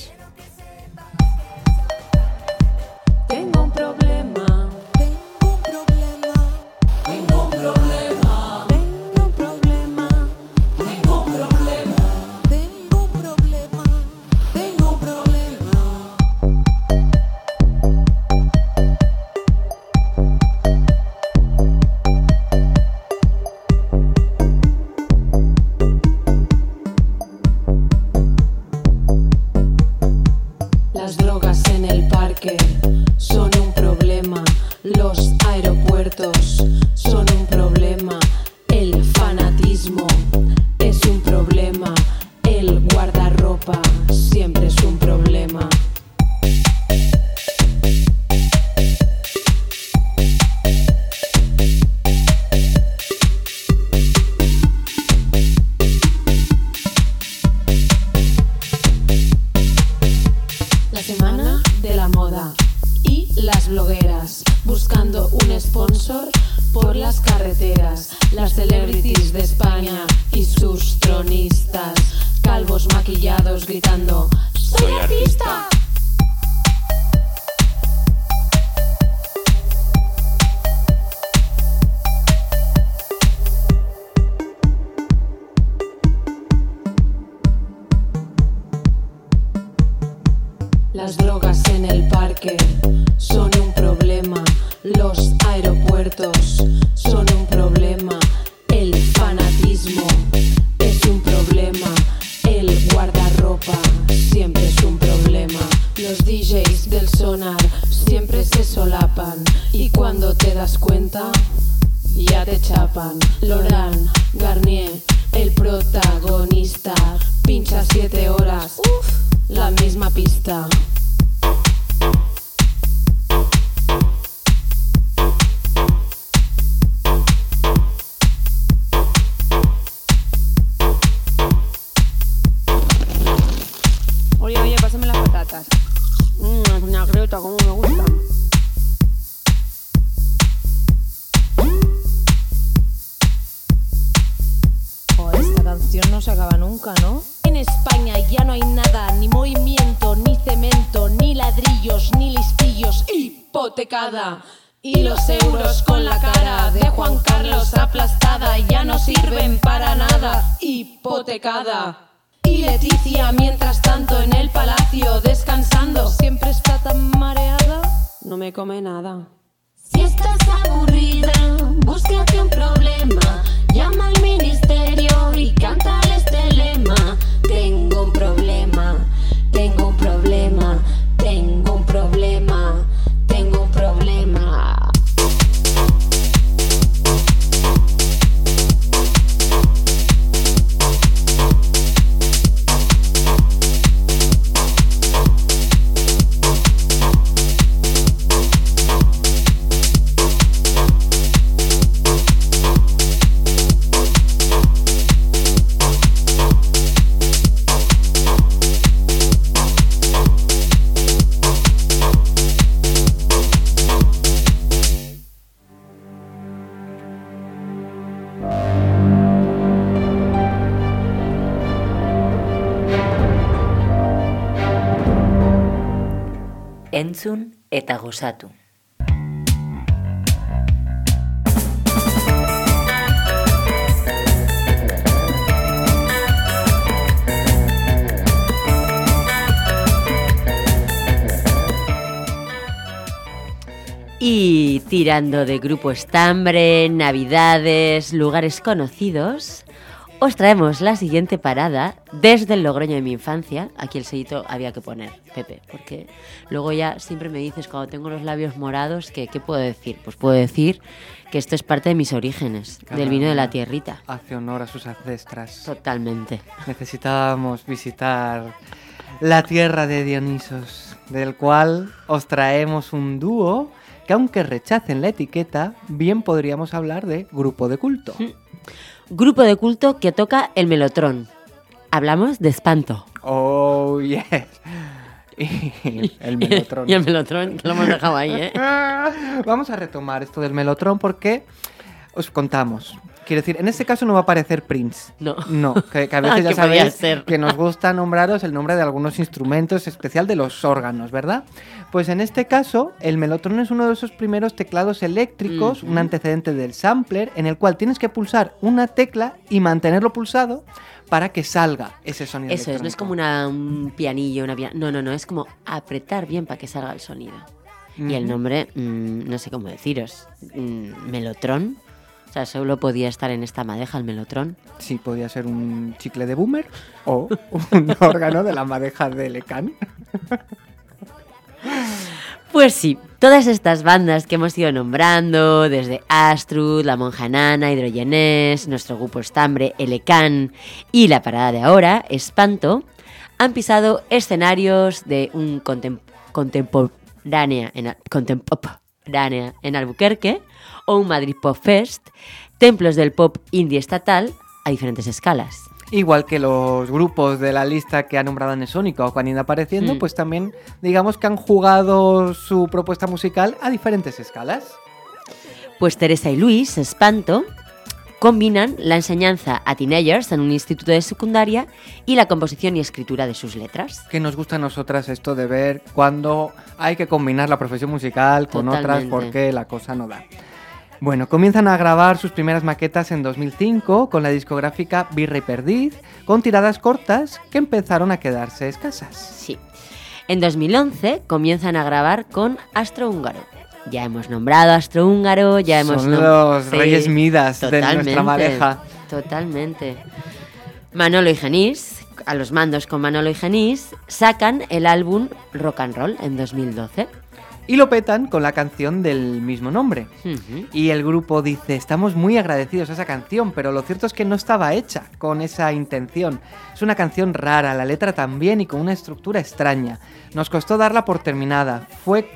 Y tirando de grupo estambre, navidades, lugares conocidos, os traemos la siguiente parada desde el Logroño de mi infancia. Aquí el sellito había que poner, Pepe, porque luego ya siempre me dices cuando tengo los labios morados que qué puedo decir. Pues puedo decir que esto es parte de mis orígenes, del vino de la tierrita. Hace honor a sus ancestras. Totalmente. Necesitábamos visitar la tierra de Dionisos, del cual os traemos un dúo que aunque rechacen la etiqueta, bien podríamos hablar de grupo de culto. Grupo de culto que toca el melotrón. Hablamos de espanto. Oh, yes. Y el melotrón. Y el melotrón, que lo hemos dejado ahí, ¿eh? Vamos a retomar esto del melotrón porque os contamos. Quiero decir, en este caso no va a aparecer Prince. No. No, que, que a Ah, veces ya que podía sabéis ser. que nos gusta nombraros el nombre de algunos instrumentos, especial de los órganos, ¿verdad? Pues en este caso, el melotrón es uno de esos primeros teclados eléctricos, un antecedente del sampler, en el cual tienes que pulsar una tecla y mantenerlo pulsado para que salga ese sonido. Eso es, no es como una- un pianillo, una pia- No, no, no, es como apretar bien para que salga el sonido. Y el nombre, mm, no sé cómo deciros, mm, Melotrón. O sea, solo podía estar en esta madeja el Melotrón. Sí, podía ser un chicle de boomer o un órgano de la madeja de Lecan. Pues sí, todas estas bandas que hemos ido nombrando, desde Astrud, La Monja Nana, Hidrogenés, nuestro grupo estambre, Elecán y la parada de ahora, Espanto, han pisado escenarios de un contem- contemporánea, en, Al- contemporánea en Albuquerque o un Madrid Pop Fest, templos del pop indie estatal a diferentes escalas. Igual que los grupos de la lista que ha nombrado Nesónica o que han ido apareciendo, Mm. pues también digamos que han jugado su propuesta musical a diferentes escalas. Pues Teresa y Luis, Espanto, combinan la enseñanza a teenagers en un instituto de secundaria y la composición y escritura de sus letras. Que nos gusta a nosotras esto de ver cuando hay que combinar la profesión musical con otras Totalmente. porque la cosa no da. Bueno, comienzan a grabar sus primeras maquetas en 2005 con la discográfica Virrey Perdiz, con tiradas cortas que empezaron a quedarse escasas. Sí. En 2011 comienzan a grabar con Astrohúngaro. Ya hemos nombrado a Astrohúngaro, ya hemos Son los reyes Midas de nuestra madeja. Totalmente. Manolo y Genís a los mandos con Manolo y Genís, sacan el álbum Rock and Roll en 2012. Y lo petan con la canción del mismo nombre. Y el grupo dice, estamos muy agradecidos a esa canción, pero lo cierto es que no estaba hecha con esa intención. Es una canción rara, la letra también y con una estructura extraña. Nos costó darla por terminada. Fue,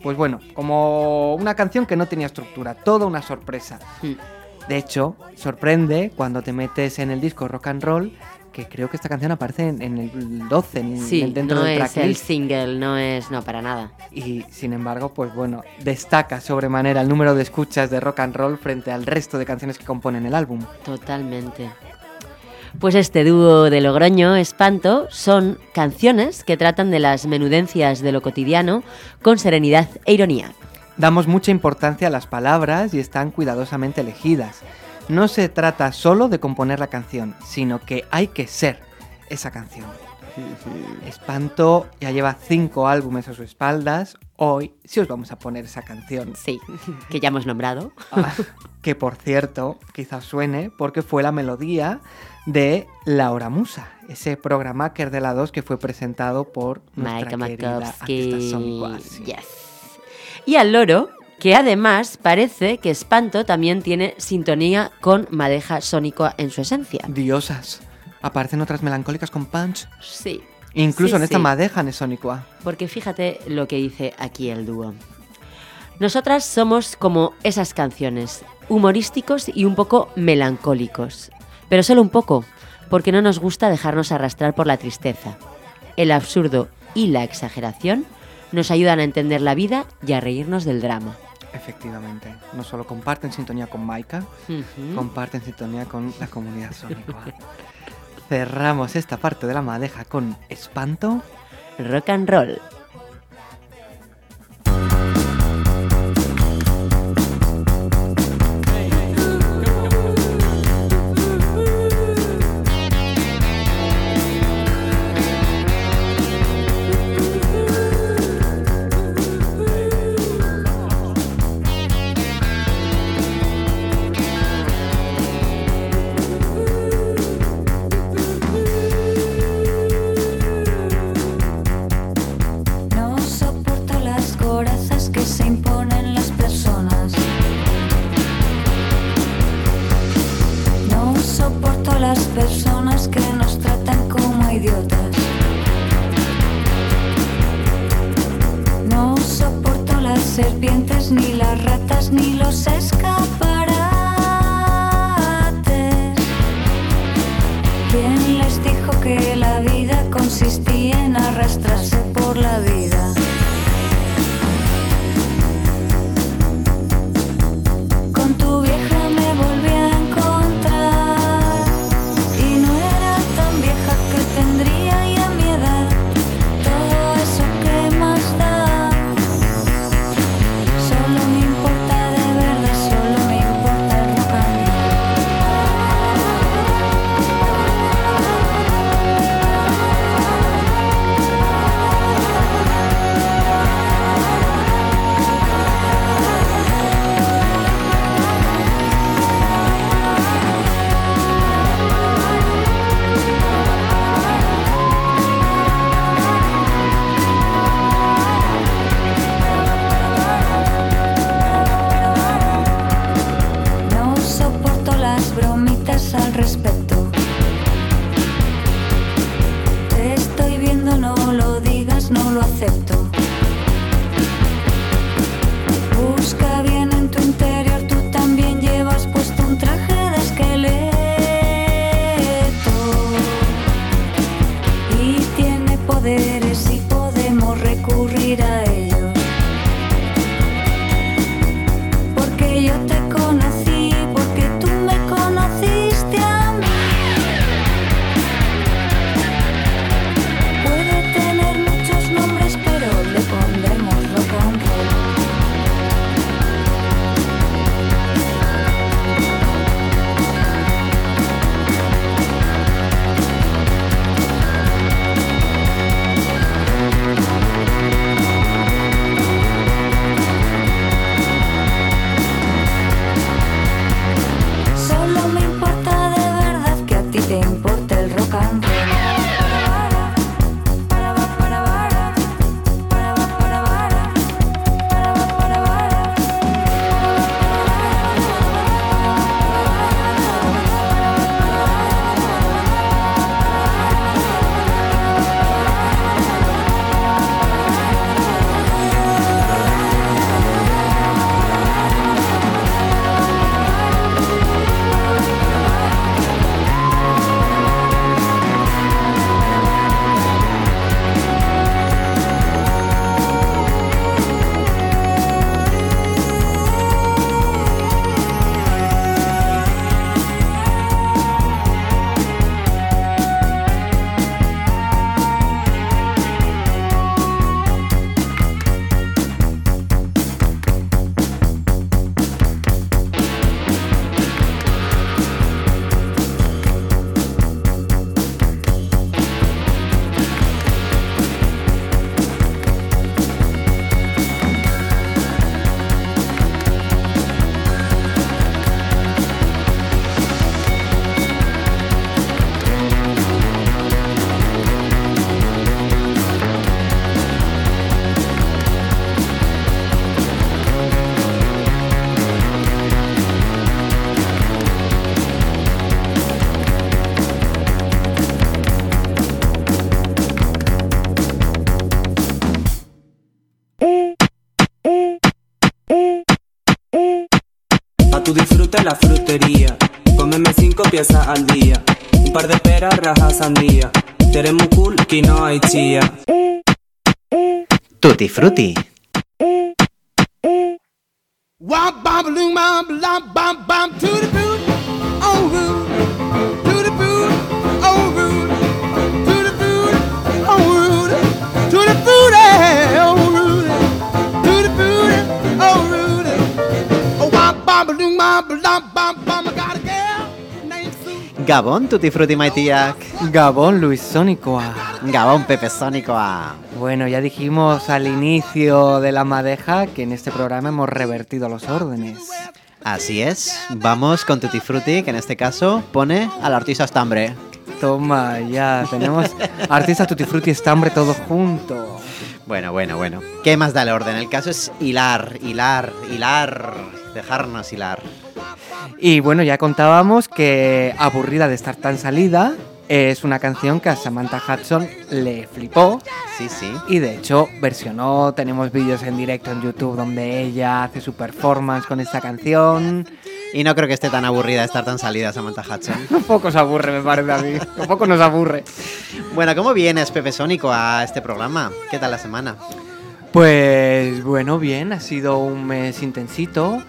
pues bueno, como una canción que no tenía estructura, toda una sorpresa. De hecho, sorprende cuando te metes en el disco Rock and Roll, que creo que esta canción aparece en, en el 12, en, Sí, en- dentro no del es el single, no es, no, para nada. Y sin embargo, pues bueno, destaca sobremanera el número de escuchas de rock and roll frente al resto de canciones que componen el álbum. Totalmente. Pues este dúo de Logroño, Espanto, son canciones que tratan de las menudencias de lo cotidiano con serenidad e ironía. Damos mucha importancia a las palabras y están cuidadosamente elegidas. No se trata solo de componer la canción, sino que hay que ser esa canción. Espanto ya lleva cinco álbumes a sus espaldas. Hoy sí os vamos a poner esa canción. Sí, que ya hemos nombrado. Ah, que por cierto, quizás suene porque fue la melodía de La Hora Musa, ese programaker de la 2 que fue presentado por nuestra Mike querida artista Makovsky. Yes. Y al loro, que además parece que Espanto también tiene sintonía con Madeja Sónico en su esencia. Diosas. Aparecen otras melancólicas con punch. Sí. Incluso Sí, en esta sí. madeja Nesónicoa. Porque fíjate lo que dice aquí el dúo. Nosotras somos como esas canciones, humorísticos y un poco melancólicos. Pero solo un poco, porque no nos gusta dejarnos arrastrar por la tristeza. El absurdo y la exageración nos ayudan a entender la vida y a reírnos del drama. Efectivamente. No solo comparten sintonía con Maika, Ujú. comparten sintonía con la comunidad Sónicoa. Cerramos esta parte de la madeja con espanto. Rock and roll. Sandía. Muy cool, quinoa y chía. Tutti Frutti. Sue. Gabón, Tutti Frutti Maitiak. Gabón, Luis Sónicoa. Gabón, Pepe Sónicoa. Bueno, ya dijimos al inicio de la madeja que en este programa hemos revertido los órdenes. Así es. Vamos con Tutti Frutti, que en este caso pone al artista estambre. Toma, ya, tenemos artista Tutti Frutti Estambre todo junto. Bueno, bueno, bueno. ¿Qué más da el orden? El caso es hilar, hilar, hilar. Dejarnos hilar. Y bueno, ya contábamos que Aburrida de estar tan salida es una canción que a Samantha Hudson le flipó Sí, sí. y de hecho versionó, tenemos vídeos en directo en YouTube donde ella hace su performance con esta canción. Y no creo que esté tan aburrida de estar tan salida Samantha Hudson. Un poco se aburre, me parece a mí. Un poco nos aburre. Bueno, ¿cómo vienes, Pepe Sónico, a este programa? ¿Qué tal la semana? Pues bueno, bien, ha sido un mes intensito,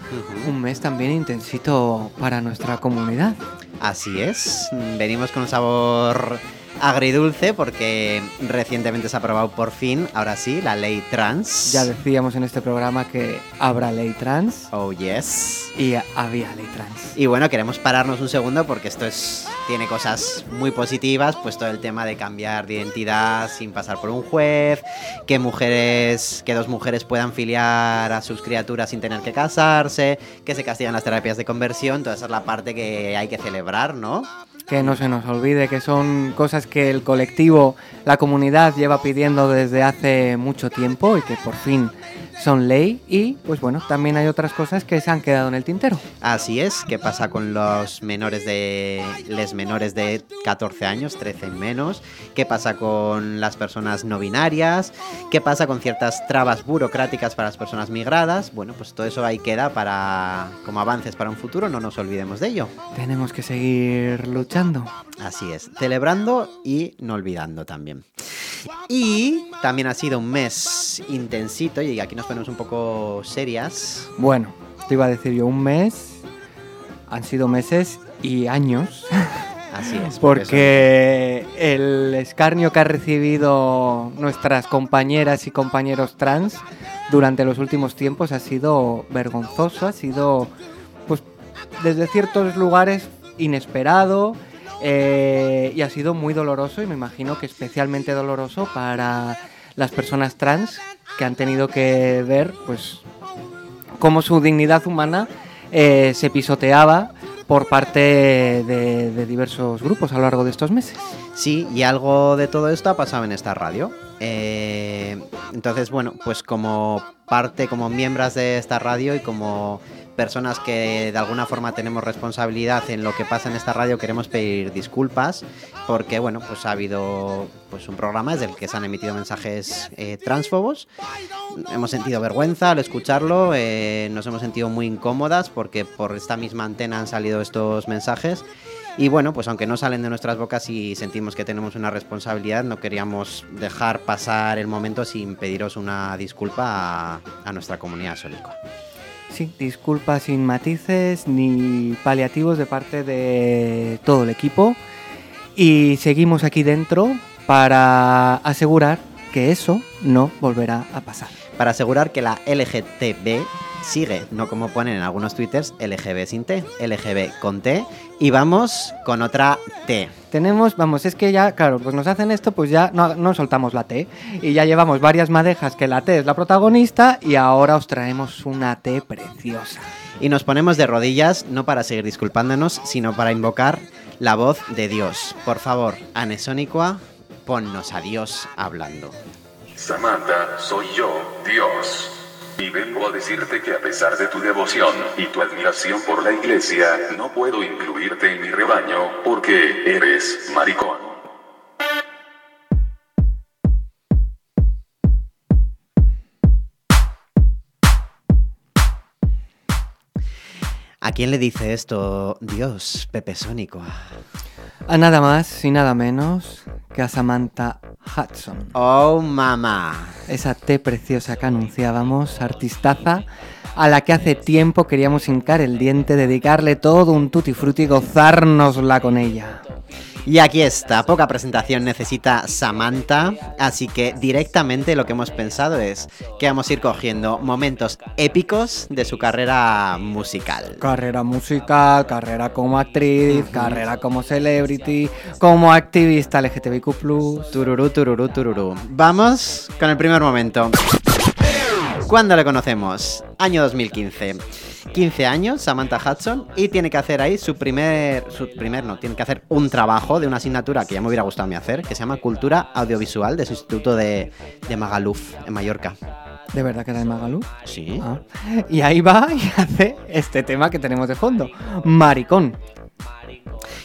un mes también intensito para nuestra comunidad. Así es. Venimos con un sabor agridulce porque recientemente se ha aprobado por fin, ahora sí, la ley trans. Ya decíamos en este programa que habrá ley trans Oh, yes. y había ley trans. Y bueno, queremos pararnos un segundo porque esto es tiene cosas muy positivas, pues todo el tema de cambiar de identidad sin pasar por un juez, que mujeres, que dos mujeres puedan filiar a sus criaturas sin tener que casarse, que se castigan las terapias de conversión, toda esa es la parte que hay que celebrar, ¿no? Que no se nos olvide que son cosas que el colectivo, la comunidad lleva pidiendo desde hace mucho tiempo y que por fin son ley y pues bueno, también hay otras cosas que se han quedado en el tintero. Así es, ¿qué pasa con los menores de les menores de 14 años, 13 y menos? ¿Qué pasa con las personas no binarias? ¿Qué pasa con ciertas trabas burocráticas para las personas migradas? Bueno, pues todo eso ahí queda para como avances para un futuro, no nos olvidemos de ello. Tenemos que seguir luchando. Así es, celebrando y no olvidando también. Y también ha sido un mes intensito y aquí nos ponemos un poco serias. Bueno, te iba a decir yo un mes, han sido meses y años. Así es. Porque el escarnio que ha recibido nuestras compañeras y compañeros trans durante los últimos tiempos ha sido vergonzoso, ha sido, pues, desde ciertos lugares inesperado eh, y ha sido muy doloroso y me imagino que especialmente doloroso para las personas trans que han tenido que ver, pues, cómo su dignidad humana eh, se pisoteaba por parte de, de diversos grupos a lo largo de estos meses. Sí, y algo de todo esto ha pasado en esta radio. Eh, entonces, bueno, pues como parte, como miembros de esta radio y como personas que de alguna forma tenemos responsabilidad en lo que pasa en esta radio, queremos pedir disculpas porque, bueno, pues ha habido pues un programa desde el que se han emitido mensajes eh, transfobos. Hemos sentido vergüenza al escucharlo, eh, nos hemos sentido muy incómodas porque por esta misma antena han salido estos mensajes. Y bueno, pues aunque no salen de nuestras bocas y sentimos que tenemos una responsabilidad, no queríamos dejar pasar el momento sin pediros una disculpa a, a nuestra comunidad sólico. Sí, disculpas sin matices ni paliativos de parte de todo el equipo. Y seguimos aquí dentro para asegurar que eso no volverá a pasar. Para asegurar que la LGTB sigue, no como ponen en algunos twitters, LGB sin T, LGB con T. Y vamos con otra T. Tenemos, vamos, es que ya, claro, pues nos hacen esto, pues ya no, no soltamos la T. Y ya llevamos varias madejas que la T es la protagonista y ahora os traemos una T preciosa. Y nos ponemos de rodillas, no para seguir disculpándonos, sino para invocar la voz de Dios. Por favor, Anesónicua, ponnos a Dios hablando. Samantha, soy yo, Dios. Y vengo a decirte que a pesar de tu devoción y tu admiración por la iglesia, no puedo incluirte en mi rebaño porque eres maricón. ¿A quién le dice esto Dios, Pepe Sónico? A nada más y nada menos que a Samantha Hudson. Oh, mamá. Esa T preciosa que anunciábamos, artistaza, a la que hace tiempo queríamos hincar el diente, dedicarle todo un tutti frutti y gozárnosla con ella. Y aquí está, poca presentación necesita Samantha, así que directamente lo que hemos pensado es que vamos a ir cogiendo momentos épicos de su carrera musical. Carrera musical, carrera como actriz, carrera como celebrity, como activista LGTBIQ+. Tururú, tururú, tururú. Vamos con el primer momento. ¿Cuándo le conocemos? Año 2015. 15 años, Samantha Hudson, y tiene que hacer ahí su primer, su primer, no, tiene que hacer un trabajo de una asignatura que ya me hubiera gustado a mí hacer, que se llama Cultura Audiovisual de su Instituto de, de Magaluf, en Mallorca. ¿De verdad que era de Magalú? Sí. Ah. Y ahí va y hace este tema que tenemos de fondo, Maricón.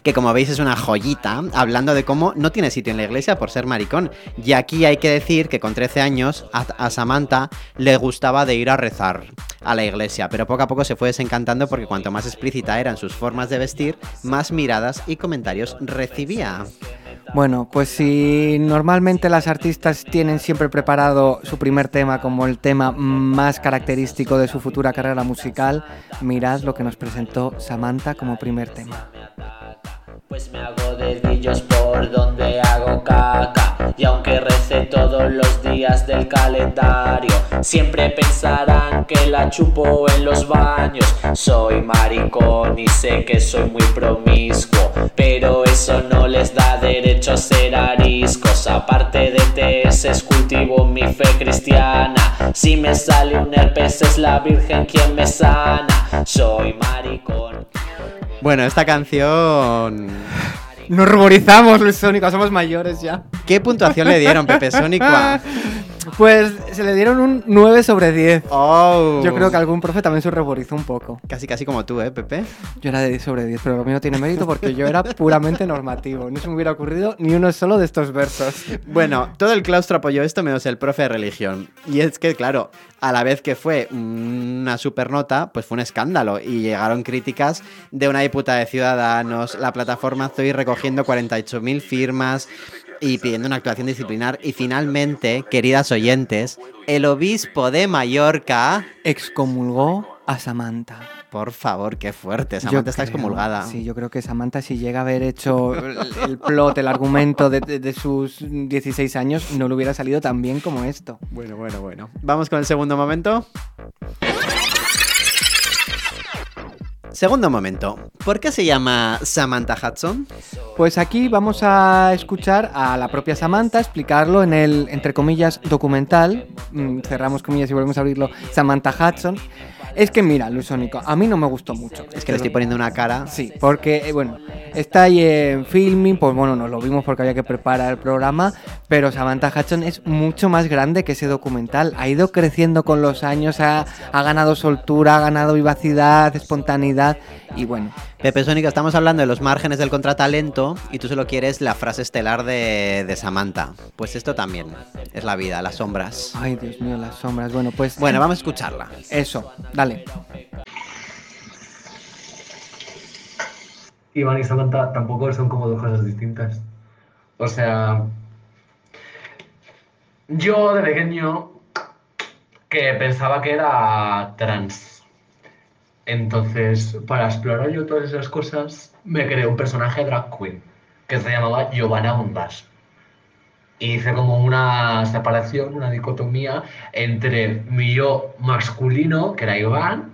Que como veis es una joyita, hablando de cómo no tiene sitio en la iglesia por ser maricón. Y aquí hay que decir que con 13 años a, Samantha le gustaba de ir a rezar a la iglesia, pero poco a poco se fue desencantando porque cuanto más explícita eran sus formas de vestir, más miradas y comentarios recibía. Bueno, pues si normalmente las artistas tienen siempre preparado su primer tema como el tema más característico de su futura carrera musical, mirad lo que nos presentó Samantha como primer tema. Pues me hago dedillos por donde hago caca. Y aunque recé todos los días del calendario Siempre pensarán que la chupo en los baños. Soy maricón y sé que soy muy promiscuo Pero eso no les da derecho a ser ariscos. Aparte de tesis cultivo mi fe cristiana. Si me sale un herpes es la virgen quien me sana. Soy maricón Bueno, esta canción... Nos ruborizamos, Luis Sónico, somos mayores ya. ¿Qué puntuación le dieron, Pepe Sónico? Pues se le dieron un 9 sobre 10. Oh. Yo creo que algún profe también se ruborizó un poco. Casi, casi como tú, ¿eh, Pepe? Yo era de 10 sobre 10, pero lo mío tiene mérito porque yo era puramente normativo. No se me hubiera ocurrido ni uno solo de estos versos. Bueno, todo el claustro apoyó esto menos el profe de religión. Y es que, claro, a la vez que fue una supernota, pues fue un escándalo. Y llegaron críticas de una diputada de Ciudadanos, la plataforma Zoe recogiendo 48.000 firmas y pidiendo una actuación disciplinar. Y finalmente, queridas oyentes, el obispo de Mallorca... Excomulgó a Samantha. Por favor, qué fuerte. Yo Samantha está creo- excomulgada. Sí, yo creo que Samantha, si llega a haber hecho el, el plot, el argumento de, de- de sus 16 años, no le hubiera salido tan bien como esto. Bueno, bueno, bueno. Vamos con el segundo momento. Segundo momento. ¿Por qué se llama Samantha Hudson? Pues aquí vamos a escuchar a la propia Samantha explicarlo en el, entre comillas, documental. Mm, cerramos comillas y volvemos a abrirlo. Samantha Hudson. Es que mira, Luis Sónico, a mí no me gustó mucho. Es que le estoy poniendo una cara. Sí, porque, eh, bueno, está ahí en filming, pues bueno, nos lo vimos porque había que preparar el programa, pero Samantha Hudson es mucho más grande que ese documental. Ha ido creciendo con los años, ha, ha ganado soltura, ha ganado vivacidad, espontaneidad y bueno. Pepe Sónico, estamos hablando de los márgenes del contratalento y tú solo quieres la frase estelar de, de Samantha. Pues esto también es la vida, las sombras. Ay, Dios mío, las sombras. Bueno, pues... Bueno, vamos a escucharla. Eso, dale. Iván y Samantha tampoco son como dos cosas distintas. O sea, yo de pequeño que pensaba que era trans. Entonces, para explorar yo todas esas cosas, me creé un personaje drag queen que se llamaba Giovanna Bondas. Y hice como una separación, una dicotomía entre mi yo masculino, que era Iván,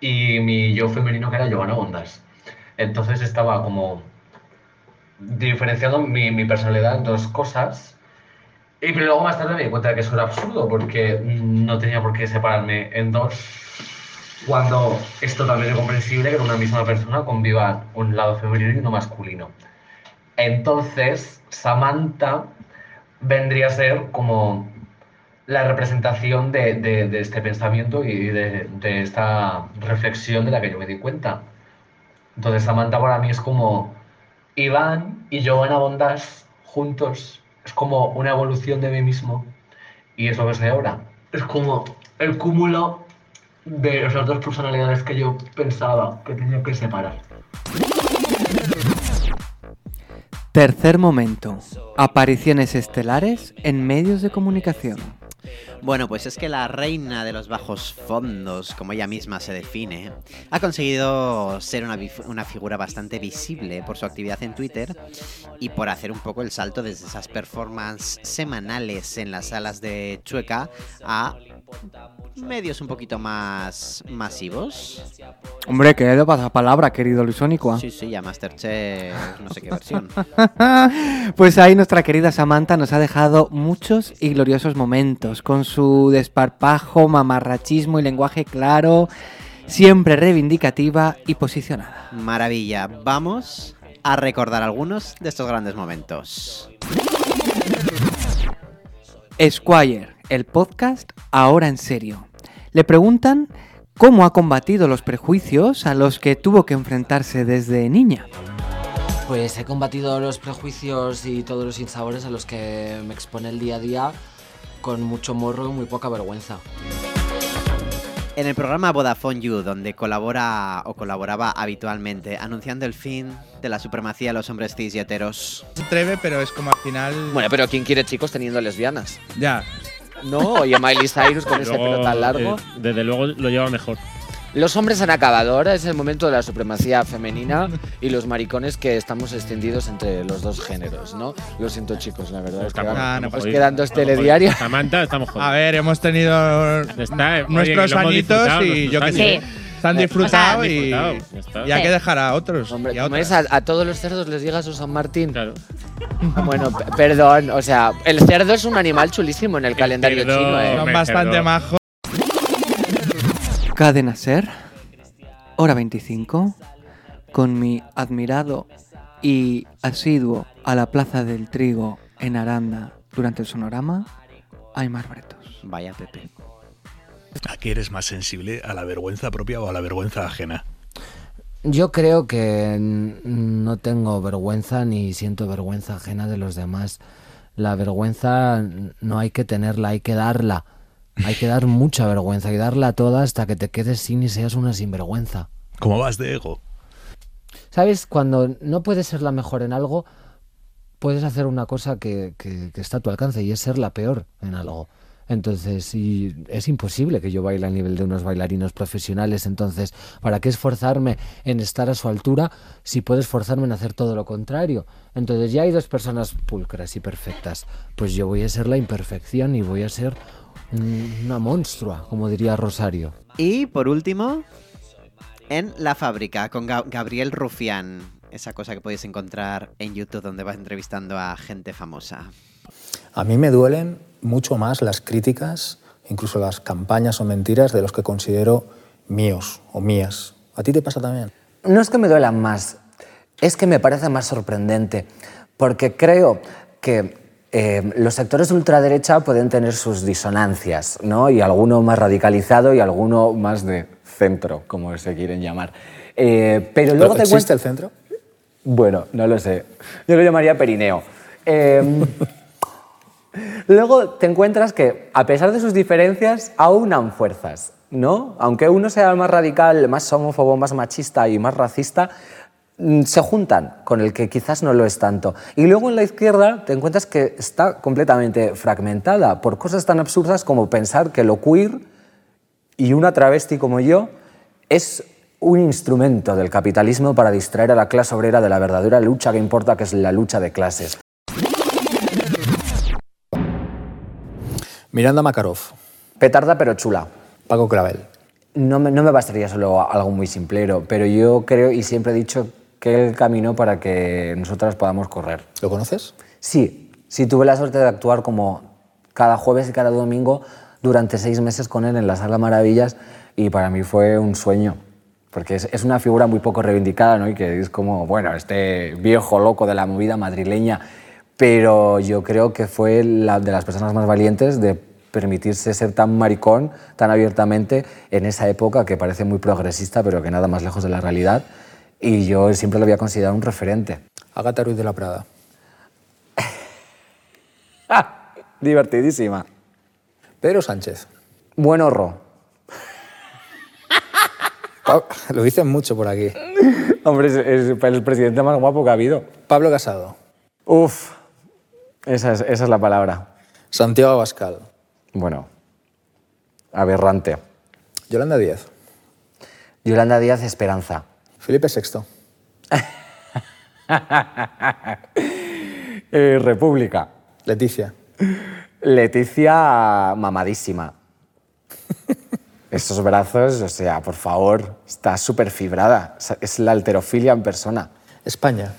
y mi yo femenino, que era Giovanna Bondas. Entonces estaba como diferenciando mi, mi personalidad en dos cosas. Y pero luego más tarde me di cuenta de que eso era absurdo, porque no tenía por qué separarme en dos, cuando es totalmente comprensible que en una misma persona convivan un lado femenino y uno masculino. Entonces, Samantha vendría a ser como la representación de, de- de este pensamiento y de, de esta reflexión de la que yo me di cuenta. Entonces, Samantha para mí es como Iván y Giovanna Bondas juntos. Es como una evolución de mí mismo. Y es lo que soy ahora. Es como el cúmulo de esas dos personalidades que yo pensaba que tenía que separar. Tercer momento. Apariciones estelares en medios de comunicación. Bueno, pues es que la reina de los bajos fondos, como ella misma se define, ha conseguido ser una, una figura bastante visible por su actividad en Twitter y por hacer un poco el salto desde esas performances semanales en las salas de Chueca a medios un poquito más masivos. Hombre, que de palabra, querido Luisónico. Sí, sí, ya Masterchef, no sé qué versión. pues ahí nuestra querida Samantha nos ha dejado muchos y gloriosos momentos, con su desparpajo, mamarrachismo y lenguaje claro, siempre reivindicativa y posicionada. Maravilla, vamos a recordar algunos de estos grandes momentos. Squire, el podcast ahora en serio. Le preguntan cómo ha combatido los prejuicios a los que tuvo que enfrentarse desde niña. Pues he combatido los prejuicios y todos los insabores a los que me expone el día a día con mucho morro y muy poca vergüenza. En el programa Vodafone You, donde colabora o colaboraba habitualmente, anunciando el fin de la supremacía de los hombres cis y heteros. Se atreve, pero es como al final. Bueno, pero ¿quién quiere chicos teniendo lesbianas? Ya. No, oye, Miley Cyrus con ese Luego, pelo tan largo. eh, desde luego lo lleva mejor. Los hombres han acabado, ahora es el momento de la supremacía femenina y los maricones que estamos extendidos entre los dos géneros, ¿no? Lo siento chicos, la verdad. es que Estamos- Ah, no, nos jodidos. quedan dos Estamos telediarios. Samantha, estamos jodidos. A ver, hemos tenido Está, oye, nuestros que hemos añitos y yo qué sé. Se han disfrutado O sea, y, disfrutado, y hay que dejar a otros. Hombre, y a ¿cómo otras. es? A, a todos los cerdos les llega su San Martín. Bueno, p- perdón, o sea, el cerdo es un animal chulísimo en el, calendario cerdo- chino, ¿eh? Son bastante majos. Cadena Ser, hora 25, con mi admirado y asiduo a la Plaza del Trigo en Aranda durante el sonorama, Aymar Bretos. Vaya Pepe. ¿A qué eres más sensible? ¿A la vergüenza propia o a la vergüenza ajena? Yo creo que no tengo vergüenza ni siento vergüenza ajena de los demás. La vergüenza no hay que tenerla, hay que darla. Hay que dar mucha vergüenza y darla toda hasta que te quedes sin y seas una sinvergüenza. ¿Cómo vas de ego? ¿Sabes? Cuando no puedes ser la mejor en algo, puedes hacer una cosa que, que- que está a tu alcance y es ser la peor en algo. Entonces, y es imposible que yo baile al nivel de unos bailarinos profesionales. Entonces, ¿para qué esforzarme en estar a su altura si puedo esforzarme en hacer todo lo contrario? Entonces, ya hay dos personas pulcras y perfectas. Pues yo voy a ser la imperfección y voy a ser una monstrua, como diría Rosario. Y por último, en La Fábrica, con Ga- Gabriel Rufián. Esa cosa que podéis encontrar en YouTube donde va entrevistando a gente famosa. A mí me duelen mucho más las críticas, incluso las campañas o mentiras de los que considero míos o mías. ¿A ti te pasa también? No es que me duelan más, es que me parece más sorprendente, porque creo que eh, los sectores de ultraderecha pueden tener sus disonancias, ¿no? Y alguno más radicalizado y alguno más de centro, como se quieren llamar. Eh, pero luego te ¿Existe el centro? Bueno, no lo sé. Yo lo llamaría Perineo. Eh, luego te encuentras que, a pesar de sus diferencias, aunan fuerzas, ¿no? Aunque uno sea más radical, más homófobo, más machista y más racista, se juntan con el que quizás no lo es tanto. Y luego en la izquierda te encuentras que está completamente fragmentada por cosas tan absurdas como pensar que lo queer y una travesti como yo es un instrumento del capitalismo para distraer a la clase obrera de la verdadera lucha que importa, que es la lucha de clases. Miranda Makarov. Petarda pero chula. Paco Clavel. No me, no me bastaría solo algo muy simplero, pero yo creo y siempre he dicho que él caminó para que nosotras podamos correr. ¿Lo conoces? Sí, sí tuve la suerte de actuar como cada jueves y cada domingo durante seis meses con él en la Sala Maravillas y para mí fue un sueño. Porque es, es una figura muy poco reivindicada, ¿no? Y que es como, bueno, este viejo loco de la movida madrileña. Pero yo creo que fue la de las personas más valientes de permitirse ser tan maricón, tan abiertamente, en esa época que parece muy progresista, pero que nada más lejos de la realidad. Y yo siempre lo había considerado un referente. Agata Ruiz de la Prada. Divertidísima. Pedro Sánchez. Buen horro. Lo dicen mucho por aquí. Hombre, es, es el presidente más guapo que ha habido. Pablo Casado. Uf, esa es, esa es la palabra. Santiago Abascal. Bueno, aberrante. Yolanda Díaz. Yolanda Díaz Esperanza. Felipe VI. Eh, República. Leticia. Leticia mamadísima. Esos brazos, o sea, por favor, está súper fibrada. Es- la alterofilia en persona. España.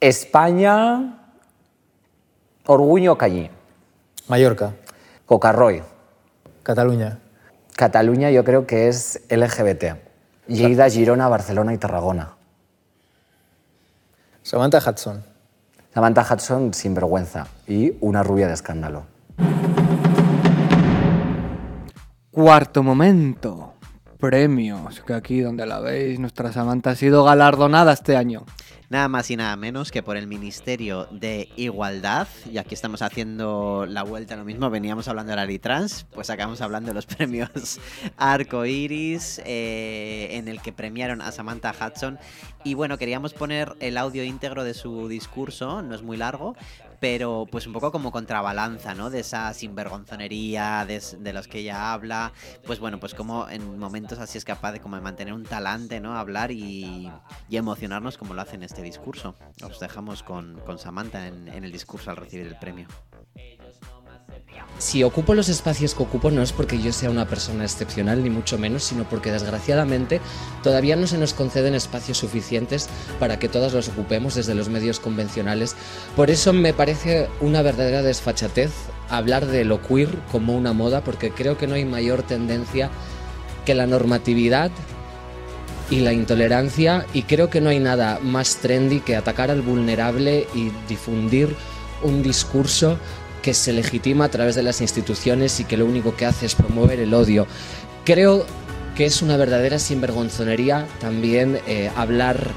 España, Orgullo Cañí. Mallorca. Cocarroy. Cataluña. Cataluña yo creo que es LGBT. Lleida, Girona, Barcelona y Tarragona. Samantha Hudson. Samantha Hudson sin vergüenza y una rubia de escándalo. Cuarto momento. Premios, que aquí donde la veis, nuestra Samantha ha sido galardonada este año. Nada más y nada menos que por el Ministerio de Igualdad. Y aquí estamos haciendo la vuelta lo mismo. Veníamos hablando de la Litrans, pues acabamos hablando de los premios Arco Iris, eh, en el que premiaron a Samantha Hudson. Y bueno, queríamos poner el audio íntegro de su discurso, no es muy largo, pero pues un poco como contrabalanza, ¿no? De esa sinvergonzonería de, los que ella habla. Pues bueno, pues como en momentos así es capaz de como mantener un talante, ¿no? Hablar y, y emocionarnos como lo hace en este discurso. Os dejamos con, con Samantha en el discurso al recibir el premio. Si ocupo los espacios que ocupo no es porque yo sea una persona excepcional, ni mucho menos, sino porque desgraciadamente todavía no se nos conceden espacios suficientes para que todas los ocupemos desde los medios convencionales. Por eso me parece una verdadera desfachatez hablar de lo queer como una moda, porque creo que no hay mayor tendencia que la normatividad y la intolerancia y creo que no hay nada más trendy que atacar al vulnerable y difundir un discurso que se legitima a través de las instituciones y que lo único que hace es promover el odio. Creo que es una verdadera sinvergonzonería también eh, hablar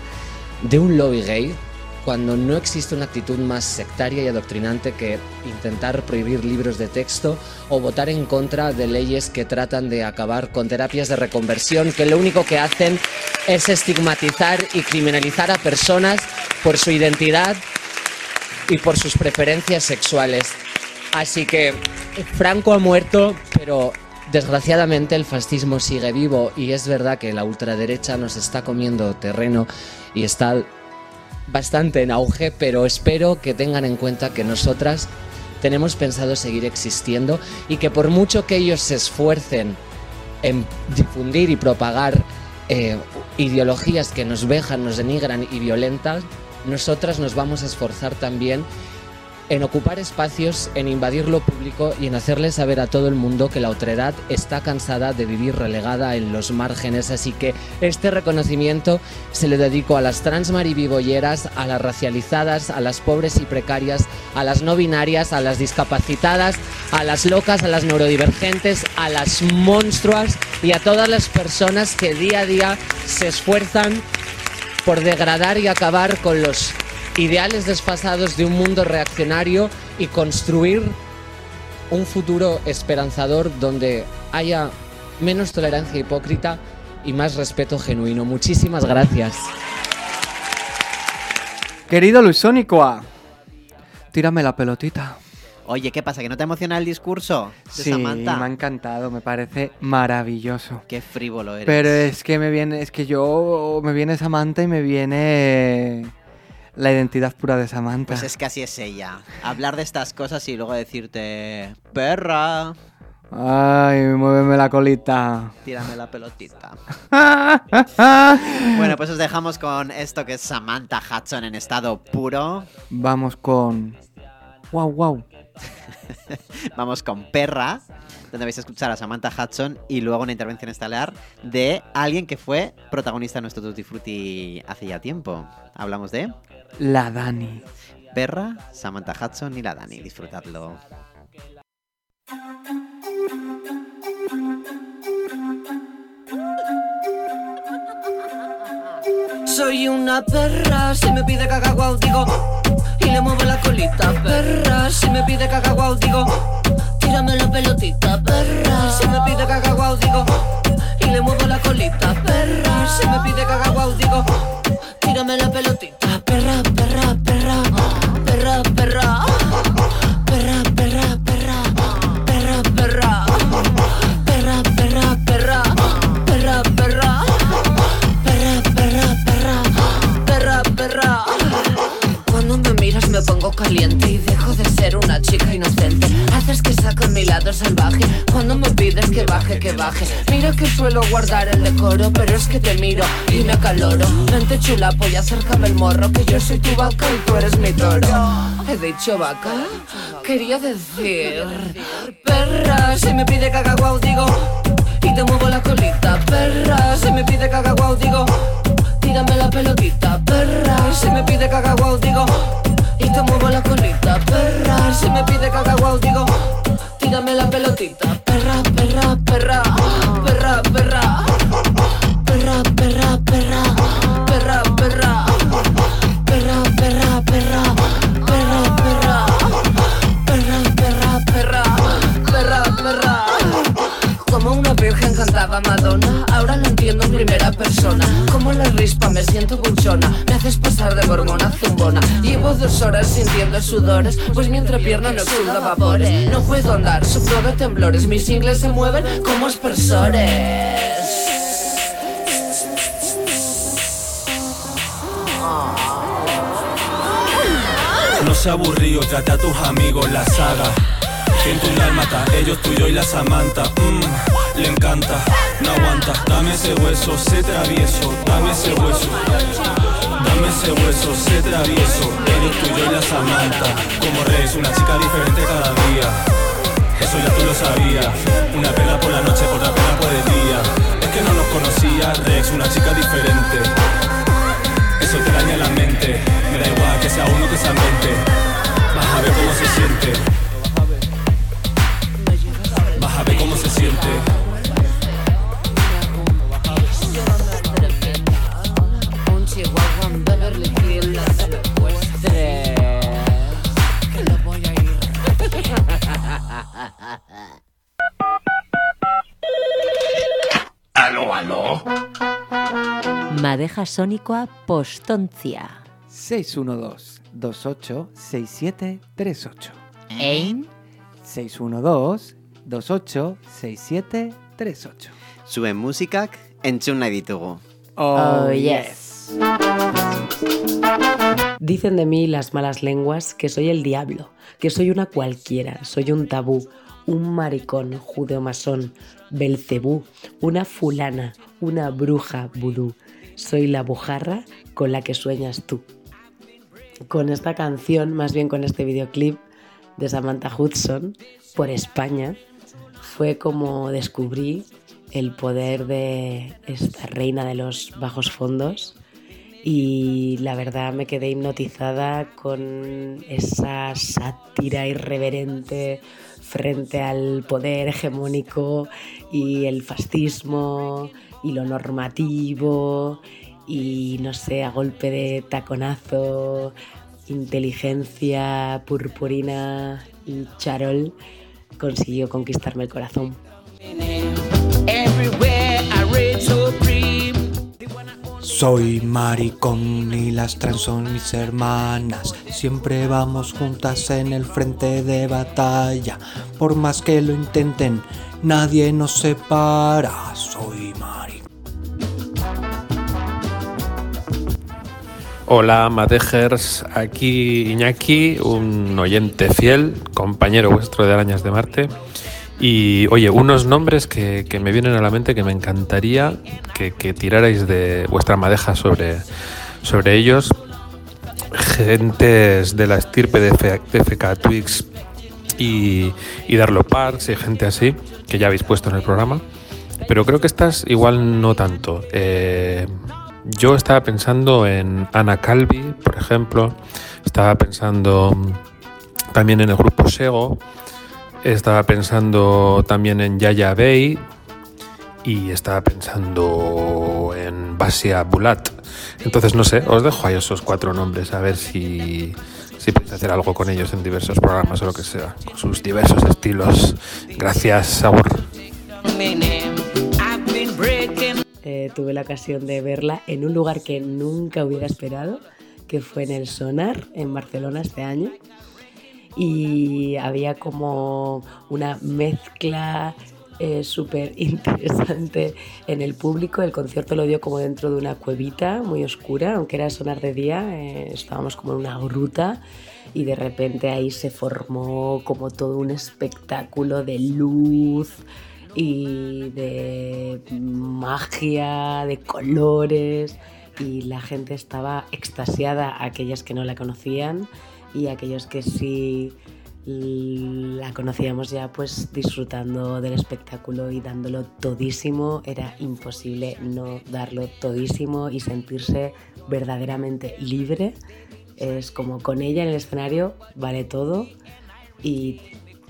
de un lobby gay cuando no existe una actitud más sectaria y adoctrinante que intentar prohibir libros de texto o votar en contra de leyes que tratan de acabar con terapias de reconversión que lo único que hacen es estigmatizar y criminalizar a personas por su identidad y por sus preferencias sexuales. Así que Franco ha muerto, pero desgraciadamente el fascismo sigue vivo y es verdad que la ultraderecha nos está comiendo terreno y está bastante en auge, pero espero que tengan en cuenta que nosotras tenemos pensado seguir existiendo y que por mucho que ellos se esfuercen en difundir y propagar eh, ideologías que nos vejan, nos denigran y violentas, nosotras nos vamos a esforzar también en ocupar espacios, en invadir lo público y en hacerle saber a todo el mundo que la otredad está cansada de vivir relegada en los márgenes. Así que este reconocimiento se le dedico a las trans maribibolleras, a las racializadas, a las pobres y precarias, a las no binarias, a las discapacitadas, a las locas, a las neurodivergentes, a las monstruas y a todas las personas que día a día se esfuerzan por degradar y acabar con los ideales desfasados de un mundo reaccionario y construir un futuro esperanzador donde haya menos tolerancia hipócrita y más respeto genuino. Muchísimas gracias. Querido Luis Sónicoa, tírame la pelotita. Oye, ¿qué pasa? ¿Que no te emociona el discurso de Sí, Samantha? me ha encantado, me parece maravilloso. Qué frívolo eres. Pero es que me viene, es que yo me viene Samantha y me viene la identidad pura de Samantha. Pues es que así es ella. Hablar de estas cosas y luego decirte, perra, Ay, muéveme la colita. tírame la pelotita. bueno, pues os dejamos con esto que es Samantha Hudson en estado puro. Vamos con. Wow, wow. Vamos con Perra, donde vais a escuchar a Samantha Hudson y luego una intervención estelar de alguien que fue protagonista de nuestro Tutti Frutti hace ya tiempo. Hablamos de La Dani. Perra, Samantha Hudson y la Dani. Disfrutadlo. Soy una perra, si me pide cacahuau digo Y le muevo la colita, perra Si me pide cacahuau digo Tírame la pelotita, perra Si me pide cacahuau digo Y le muevo la colita, perra pide cagaguau, digo, tírame la pelotita. Perra, perra, perra, caliente y dejo de ser una chica inocente. Haces que saque mi lado salvaje. Cuando me pides que baje, que baje. Mira que suelo guardar el decoro, pero es que te miro y me acaloro. Vente chulapo y acércame el morro, que yo soy tu vaca y tú eres mi toro. He dicho vaca, quería decir perra. Si me pide cagaguau digo y te muevo la colita, perra. Si me pide cagaguau digo tírame la pelotita, perra. Si me pide cagaguau digo y te muevo la colita, perra. Si me pide cagaguau digo tírame la pelotita, perra, perra, perra, Horas sintiendo sudores, pues mi entrepierna no exuda vapores. No puedo andar, sufro de temblores, mis ingles se mueven como aspersores. No se aburrido, trata a tus amigos la saga. Siento un dálmata, ellos tuyo y la Samantha. Mmm, le encanta, no aguanta. Dame ese hueso, sé travieso. Dame ese hueso. Ese hueso, sé travieso. Ellos tuyo y la Samantha. Como Rex, una chica diferente cada día. Eso ya tú lo sabías. Una pena por la noche, otra pena por el día. Es que no nos conocía, Rex, una chica diferente. Eso te daña la mente. Me da igual que sea uno que sea 20. Vas a ver cómo se siente. Vas a ver cómo se siente. Madeja sonikoa postontzia. 612-286738. Ein. 612-286738. Zuen musikak entzun nahi ditugu. Oh, yes. Dicen de mí las malas lenguas que soy el diablo, que soy una cualquiera, soy un tabú, un maricón, judeomasón, belcebú, una fulana, una bruja vudú. Soy la bujarra con la que sueñas tú. Con esta canción, más bien con este videoclip de Samantha Hudson, por España, fue como descubrí el poder de esta reina de los bajos fondos y la verdad me quedé hipnotizada con esa sátira irreverente frente al poder hegemónico y el fascismo y lo normativo y no sé, a golpe de taconazo, inteligencia purpurina y charol consiguió conquistarme el corazón. Soy maricón y las trans son mis hermanas. Siempre vamos juntas en el frente de batalla. Por más que lo intenten, nadie nos separa. Soy maricón. Hola Madejers, aquí Iñaki, un oyente fiel, compañero vuestro de Arañas de Marte. Y oye, unos nombres que, que me vienen a la mente que me encantaría que, que tirarais de vuestra madeja sobre, sobre ellos. Gentes de la estirpe de, F- de FK Twix y, y Darlo Parks y gente así, que ya habéis puesto en el programa. Pero creo que estas igual no tanto. Eh, yo estaba pensando en Ana Calvi, por ejemplo. Estaba pensando también en el grupo Sego. Estaba pensando también en Yaya Bey. Y estaba pensando en Basia Bulat. Entonces, no sé, os dejo ahí esos cuatro nombres a ver si, si podéis hacer algo con ellos en diversos programas o lo que sea, con sus diversos estilos. Gracias, Agur. Tuve la ocasión de verla en un lugar que nunca hubiera esperado, que fue en el Sonar, en Barcelona este año. Y había como una mezcla eh, súper interesante en el público. El concierto lo dio como dentro de una cuevita muy oscura, aunque era sonar de día, eh, estábamos como en una gruta y de repente ahí se formó como todo un espectáculo de luz y de magia, de colores y la gente estaba extasiada, aquellas que no la conocían y aquellos que sí la conocíamos ya pues disfrutando del espectáculo y dándolo todísimo. Era imposible no darlo todísimo y sentirse verdaderamente libre. Es como con ella en el escenario vale todo y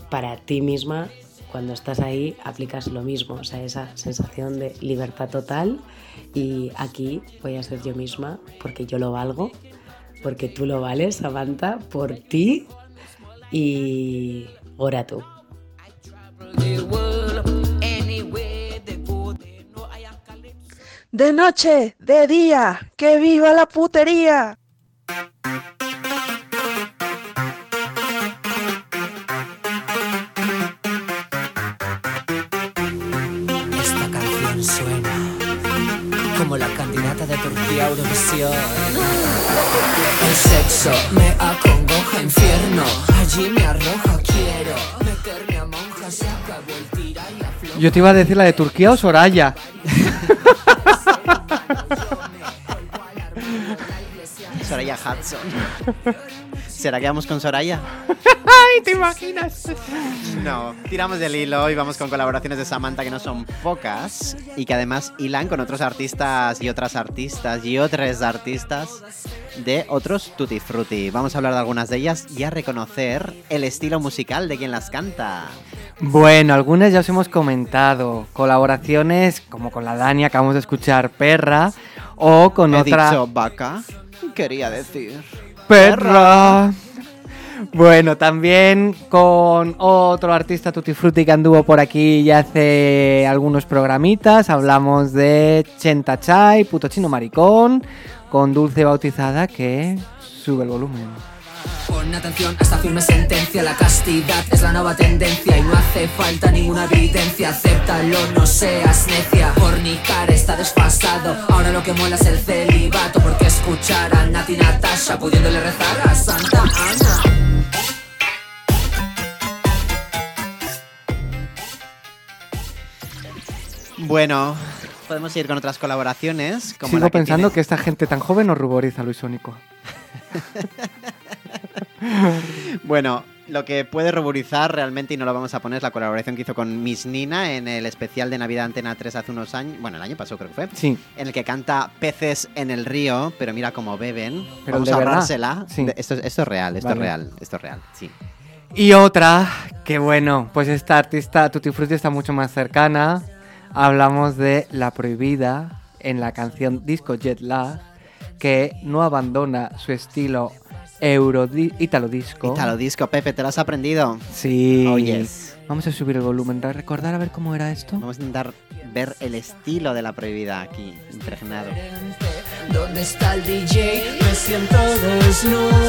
para ti misma cuando estás ahí aplicas lo mismo, o sea, esa sensación de libertad total y aquí voy a ser yo misma porque yo lo valgo, porque tú lo vales, Samantha, por ti y ora tú. De noche, de día, que viva la putería. De Turquía Eurovisión. El sexo me acongoja, infierno. Allí me arroja, quiero meterme a monja, se acabó el tira y afloja. Yo te iba a decir la de Turquía o Soraya. Soraya Hudson. ¿Será que vamos con Soraya? ¡Ay, te imaginas! No, tiramos del hilo y vamos con colaboraciones de Samantha que no son pocas y que además hilan con otros artistas y otras artistas y otros artistas de otros Tutti Frutti. Vamos a hablar de algunas de ellas y a reconocer el estilo musical de quien las canta. Bueno, algunas ya os hemos comentado. Colaboraciones como con la Dani, acabamos de escuchar Perra, o con He otra... dicho vaca, quería decir. Perra. Bueno, también con otro artista Tutti Frutti que anduvo por aquí ya hace algunos programitas. Hablamos de Chenta Chai, Puto Chino Maricón, con Dulce Bautizada que sube el volumen. Pon atención a esta firme sentencia, la castidad es la nueva tendencia y no hace falta ninguna evidencia, acéptalo, no seas necia. Fornicar está desfasado, ahora lo que mola es el celibato, porque escuchar a Nati Natasha pudiéndole rezar a Santa Ana. Bueno, podemos ir con otras colaboraciones. Como la Sigo que pensando tiene- que esta gente tan joven nos ruboriza, Luis Sónico. Bueno, lo que puede ruborizar realmente, y no lo vamos a poner, es la colaboración que hizo con Miss Nina en el especial de Navidad Antena 3 hace unos años. Bueno, el año pasado creo que fue. Sí. En el que canta peces en el río, pero mira cómo beben. Pero vamos a ahorrársela. Sí. Esto, esto es real, esto Vale. es real, esto es real, sí. Y otra, que bueno, pues esta artista Tutti Frutti está mucho más cercana. Hablamos de La Prohibida en la canción Disco Jet Lag, que no abandona su estilo euro italo disco. Italo disco, Pepe, ¿te lo has aprendido? Sí. Oh, yes. Vamos a subir el volumen, a recordar a ver cómo era esto. Vamos a intentar ver el estilo de la prohibida aquí, impregnado. ¿Dónde está el DJ? Me siento desnuda.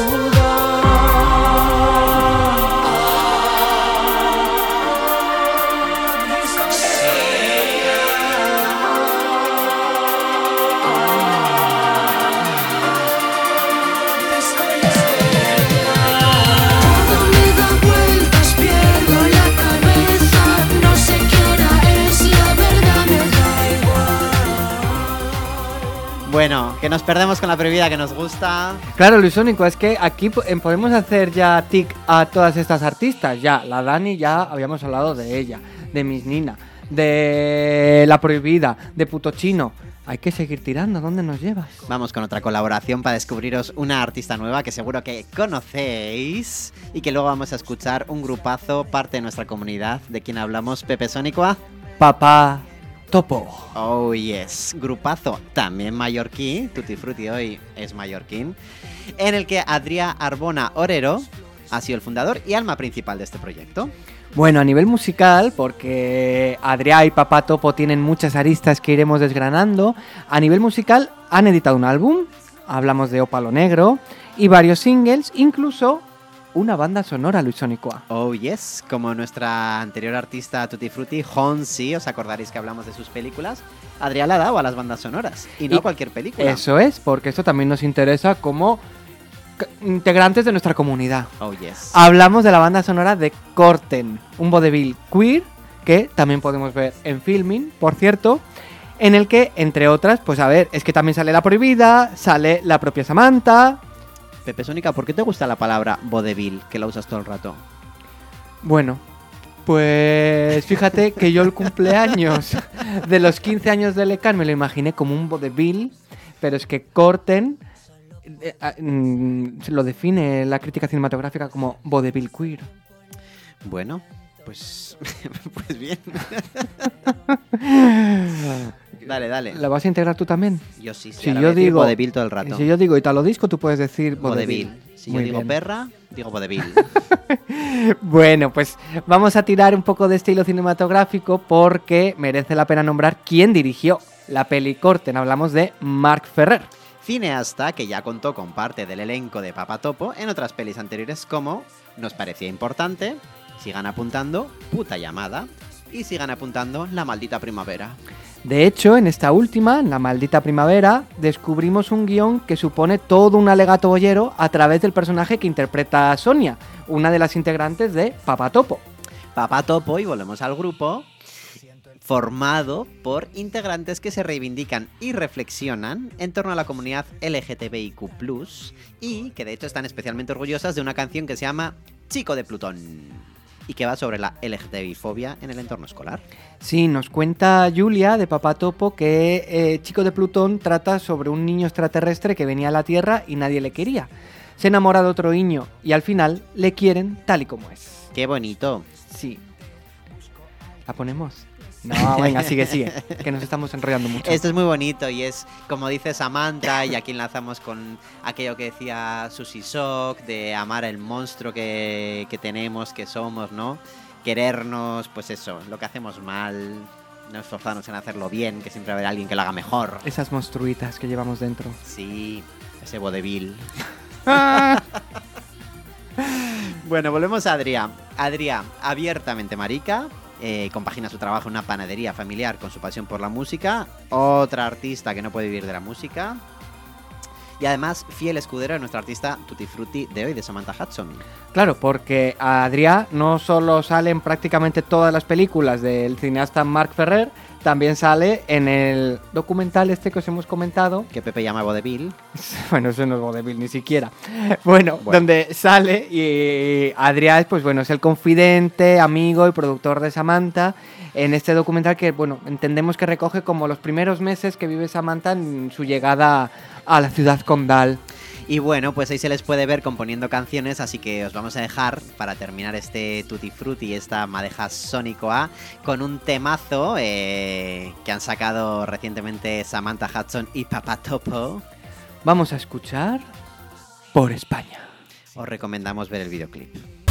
Bueno, que nos perdemos con la prohibida que nos gusta. Claro, Luis Sónico, es que aquí po- podemos hacer ya tic a todas estas artistas. Ya, la Dani ya habíamos hablado de ella, de Miss Nina, de La Prohibida, de Puto Chino. Hay que seguir tirando, ¿dónde nos llevas? Vamos con otra colaboración para descubriros una artista nueva que seguro que conocéis y que luego vamos a escuchar un grupazo, parte de nuestra comunidad, de quien hablamos, Pepe Sónico. ¿ah? Papá Topo. Oh, yes. Grupazo también mallorquín. Tutti Frutti hoy es mallorquín. En el que Adrià Arbona Orero ha sido el fundador y alma principal de este proyecto. Bueno, a nivel musical, porque Adrià y Papá Topo tienen muchas aristas que iremos desgranando, a nivel musical han editado un álbum, hablamos de Ópalo Negro, y varios singles, incluso una banda sonora, Luis Sonicoa. Oh, yes, como nuestra anterior artista Tutti Frutti, Honsi, os acordaréis que hablamos de sus películas. Adrián la ha dado a las bandas sonoras y no Y a cualquier película. Eso es, porque esto también nos interesa como integrantes de nuestra comunidad. Oh, yes. Hablamos de la banda sonora de Corten, un vodevil queer que también podemos ver en filming, por cierto, en el que, entre otras, pues a ver, es que también sale La Prohibida, sale la propia Samantha. Pepe Sónica, ¿por qué te gusta la palabra vodevil, que la usas todo el rato? Bueno, pues fíjate que yo el cumpleaños de los 15 años de Lecan me lo imaginé como un vodevil, pero es que Corten eh, ah, mm, lo define la crítica cinematográfica como vodevil queer. Bueno, pues, pues bien. dale, dale. ¿La vas a integrar tú también? Yo sí, sí, Si yo digo vodevil todo el rato. Si yo digo Italo Disco, tú puedes decir vodevil. Si yo Muy digo bien. perra, digo vodevil. Bueno, pues vamos a tirar un poco de estilo cinematográfico porque merece la pena nombrar quién dirigió la peli Corten. Hablamos de Mark Ferrer. Cineasta que ya contó con parte del elenco de Papa Topo en otras pelis anteriores como Nos parecía importante, Sigan apuntando, Puta llamada y Sigan apuntando La maldita primavera. De hecho, en esta última, en La maldita primavera, descubrimos un guion que supone todo un alegato boyero a través del personaje que interpreta a Sonia, una de las integrantes de Papatopo. Papa Topo, y volvemos al grupo, formado por integrantes que se reivindican y reflexionan en torno a la comunidad LGTBIQ+, y que de hecho están especialmente orgullosas de una canción que se llama Chico de Plutón, y que va sobre la LGTBI-fobia en el entorno escolar. Sí, nos cuenta Julia de Papatopo que eh, Chico de Plutón trata sobre un niño extraterrestre que venía a la Tierra y nadie le quería. Se enamora de otro niño y al final le quieren tal y como es. ¡Qué bonito! Sí. ¿La ponemos? No, venga, sigue, sigue. Que nos estamos enrollando mucho. Esto es muy bonito y es, como dice Samantha, y aquí enlazamos con aquello que decía Susie Shock, de amar el monstruo que, que tenemos, que somos, ¿no? Querernos, pues eso, lo que hacemos mal, no esforzarnos en hacerlo bien, que siempre va a haber alguien que lo haga mejor. Esas monstruitas que llevamos dentro. Sí, ese vodevil. bueno, volvemos a Adrián. Adrián, abiertamente marica, eh, compagina su trabajo en una panadería familiar con su pasión por la música. Otra artista que no puede vivir de la música. Y además, fiel escudero de nuestra artista Tutti Frutti de hoy, de Samantha Hudson. Claro, porque Adrià no solo sale en prácticamente todas las películas del cineasta Marc Ferrer, también sale en el documental este que os hemos comentado. Que Pepe llama vodevil. Bueno, eso no es vodevil ni siquiera. Bueno, Bueno. donde sale y Adrià, pues bueno, es el confidente, amigo y productor de Samantha en este documental que, bueno, entendemos que recoge como los primeros meses que vive Samantha en su llegada a la ciudad condal. Y bueno, pues ahí se les puede ver componiendo canciones, así que os vamos a dejar para terminar este Tutti Frutti, esta madeja Sónico A, con un temazo eh, que han sacado recientemente Samantha Hudson y Papa Topo. Vamos a escuchar por España. Os recomendamos ver el videoclip.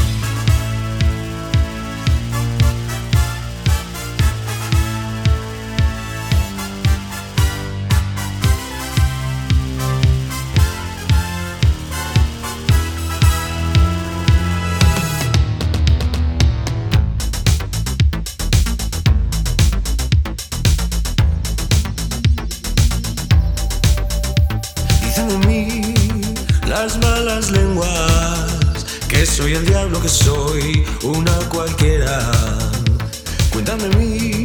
Las malas lenguas que soy el diablo, que soy una cualquiera. Cuentan de mí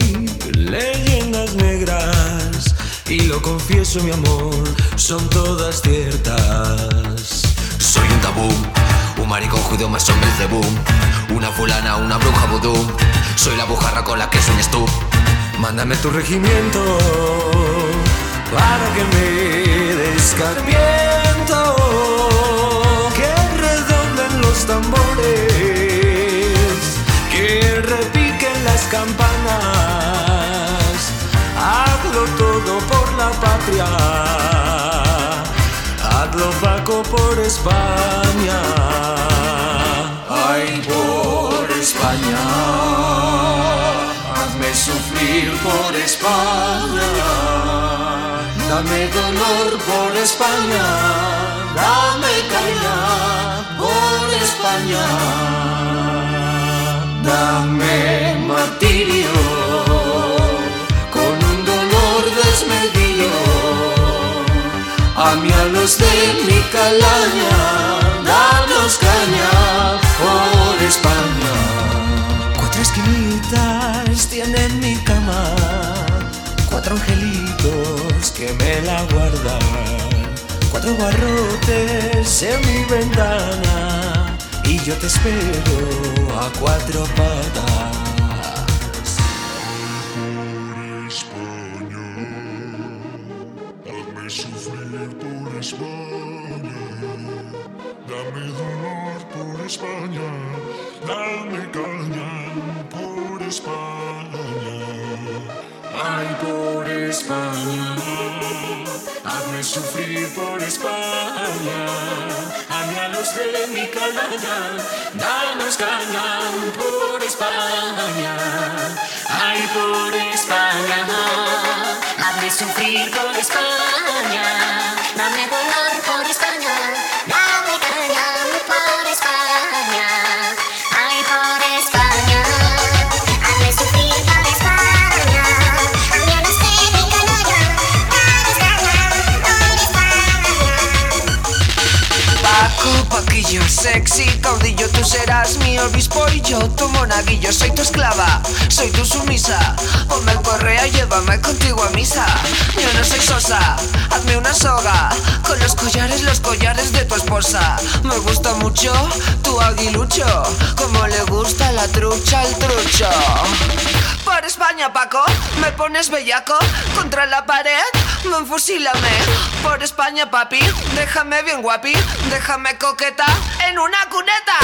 leyendas negras y lo confieso, mi amor, son todas ciertas. Soy un tabú, un maricón judío más hombre de boom, una fulana, una bruja vudú. Soy la bujarra con la que sueñas tú. Mándame tu regimiento para que me descarmiento. Tambores, que repiquen las campanas. Hazlo todo por la patria, hazlo Paco por España. Ay, por España. sufrir por España. Dame dolor por España. Dame caña por España. Dame martirio con un dolor desmedido. A mí a los de mi calaña, danos caña por España. Cuatro esquinitas tiene mi cama, cuatro angelitos que me la guardan, cuatro barrotes en mi ventana y yo te espero a cuatro patas. Hazme sufrir por España, dame dolor por España, dame caña por España. Ay, por España, hazme sufrir por España. A los de mi calaña, danos caña por España. Ay, por España, hazme sufrir por España. Caudillo, tú serás mi obispo y yo tu monaguillo. Soy tu esclava, soy tu sumisa. Ponme el correa llévame contigo a misa. Yo no soy sosa, hazme una soga. Con los collares, los collares de tu esposa. Me gusta mucho tu aguilucho. Como le gusta la trucha al trucho. Por España, Paco, me pones bellaco contra la pared, me enfusílame. Por España, papi, déjame bien guapi, déjame coqueta en una cuneta.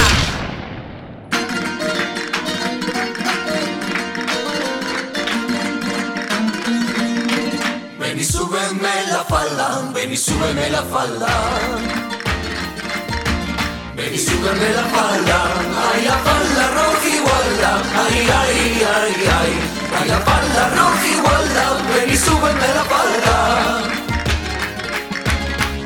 Ven y súbeme la falda, ven y súbeme la falda. Ven y súbeme la falda, ay la falda roja igualda, ay ay ay ay, ay la falda roja igualda, ven y súbeme la falda.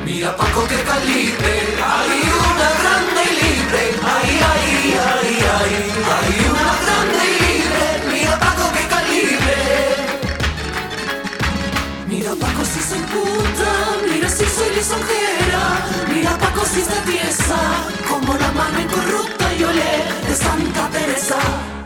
Mira Paco que calibre, hay una grande y libre, ay ay ay ay, hay una grande y libre, mira Paco que calibre. Mira Paco si soy puta, mira si soy lisonjera. Mira cosita tiesa, como la mano incorrupta y olé de Santa Teresa.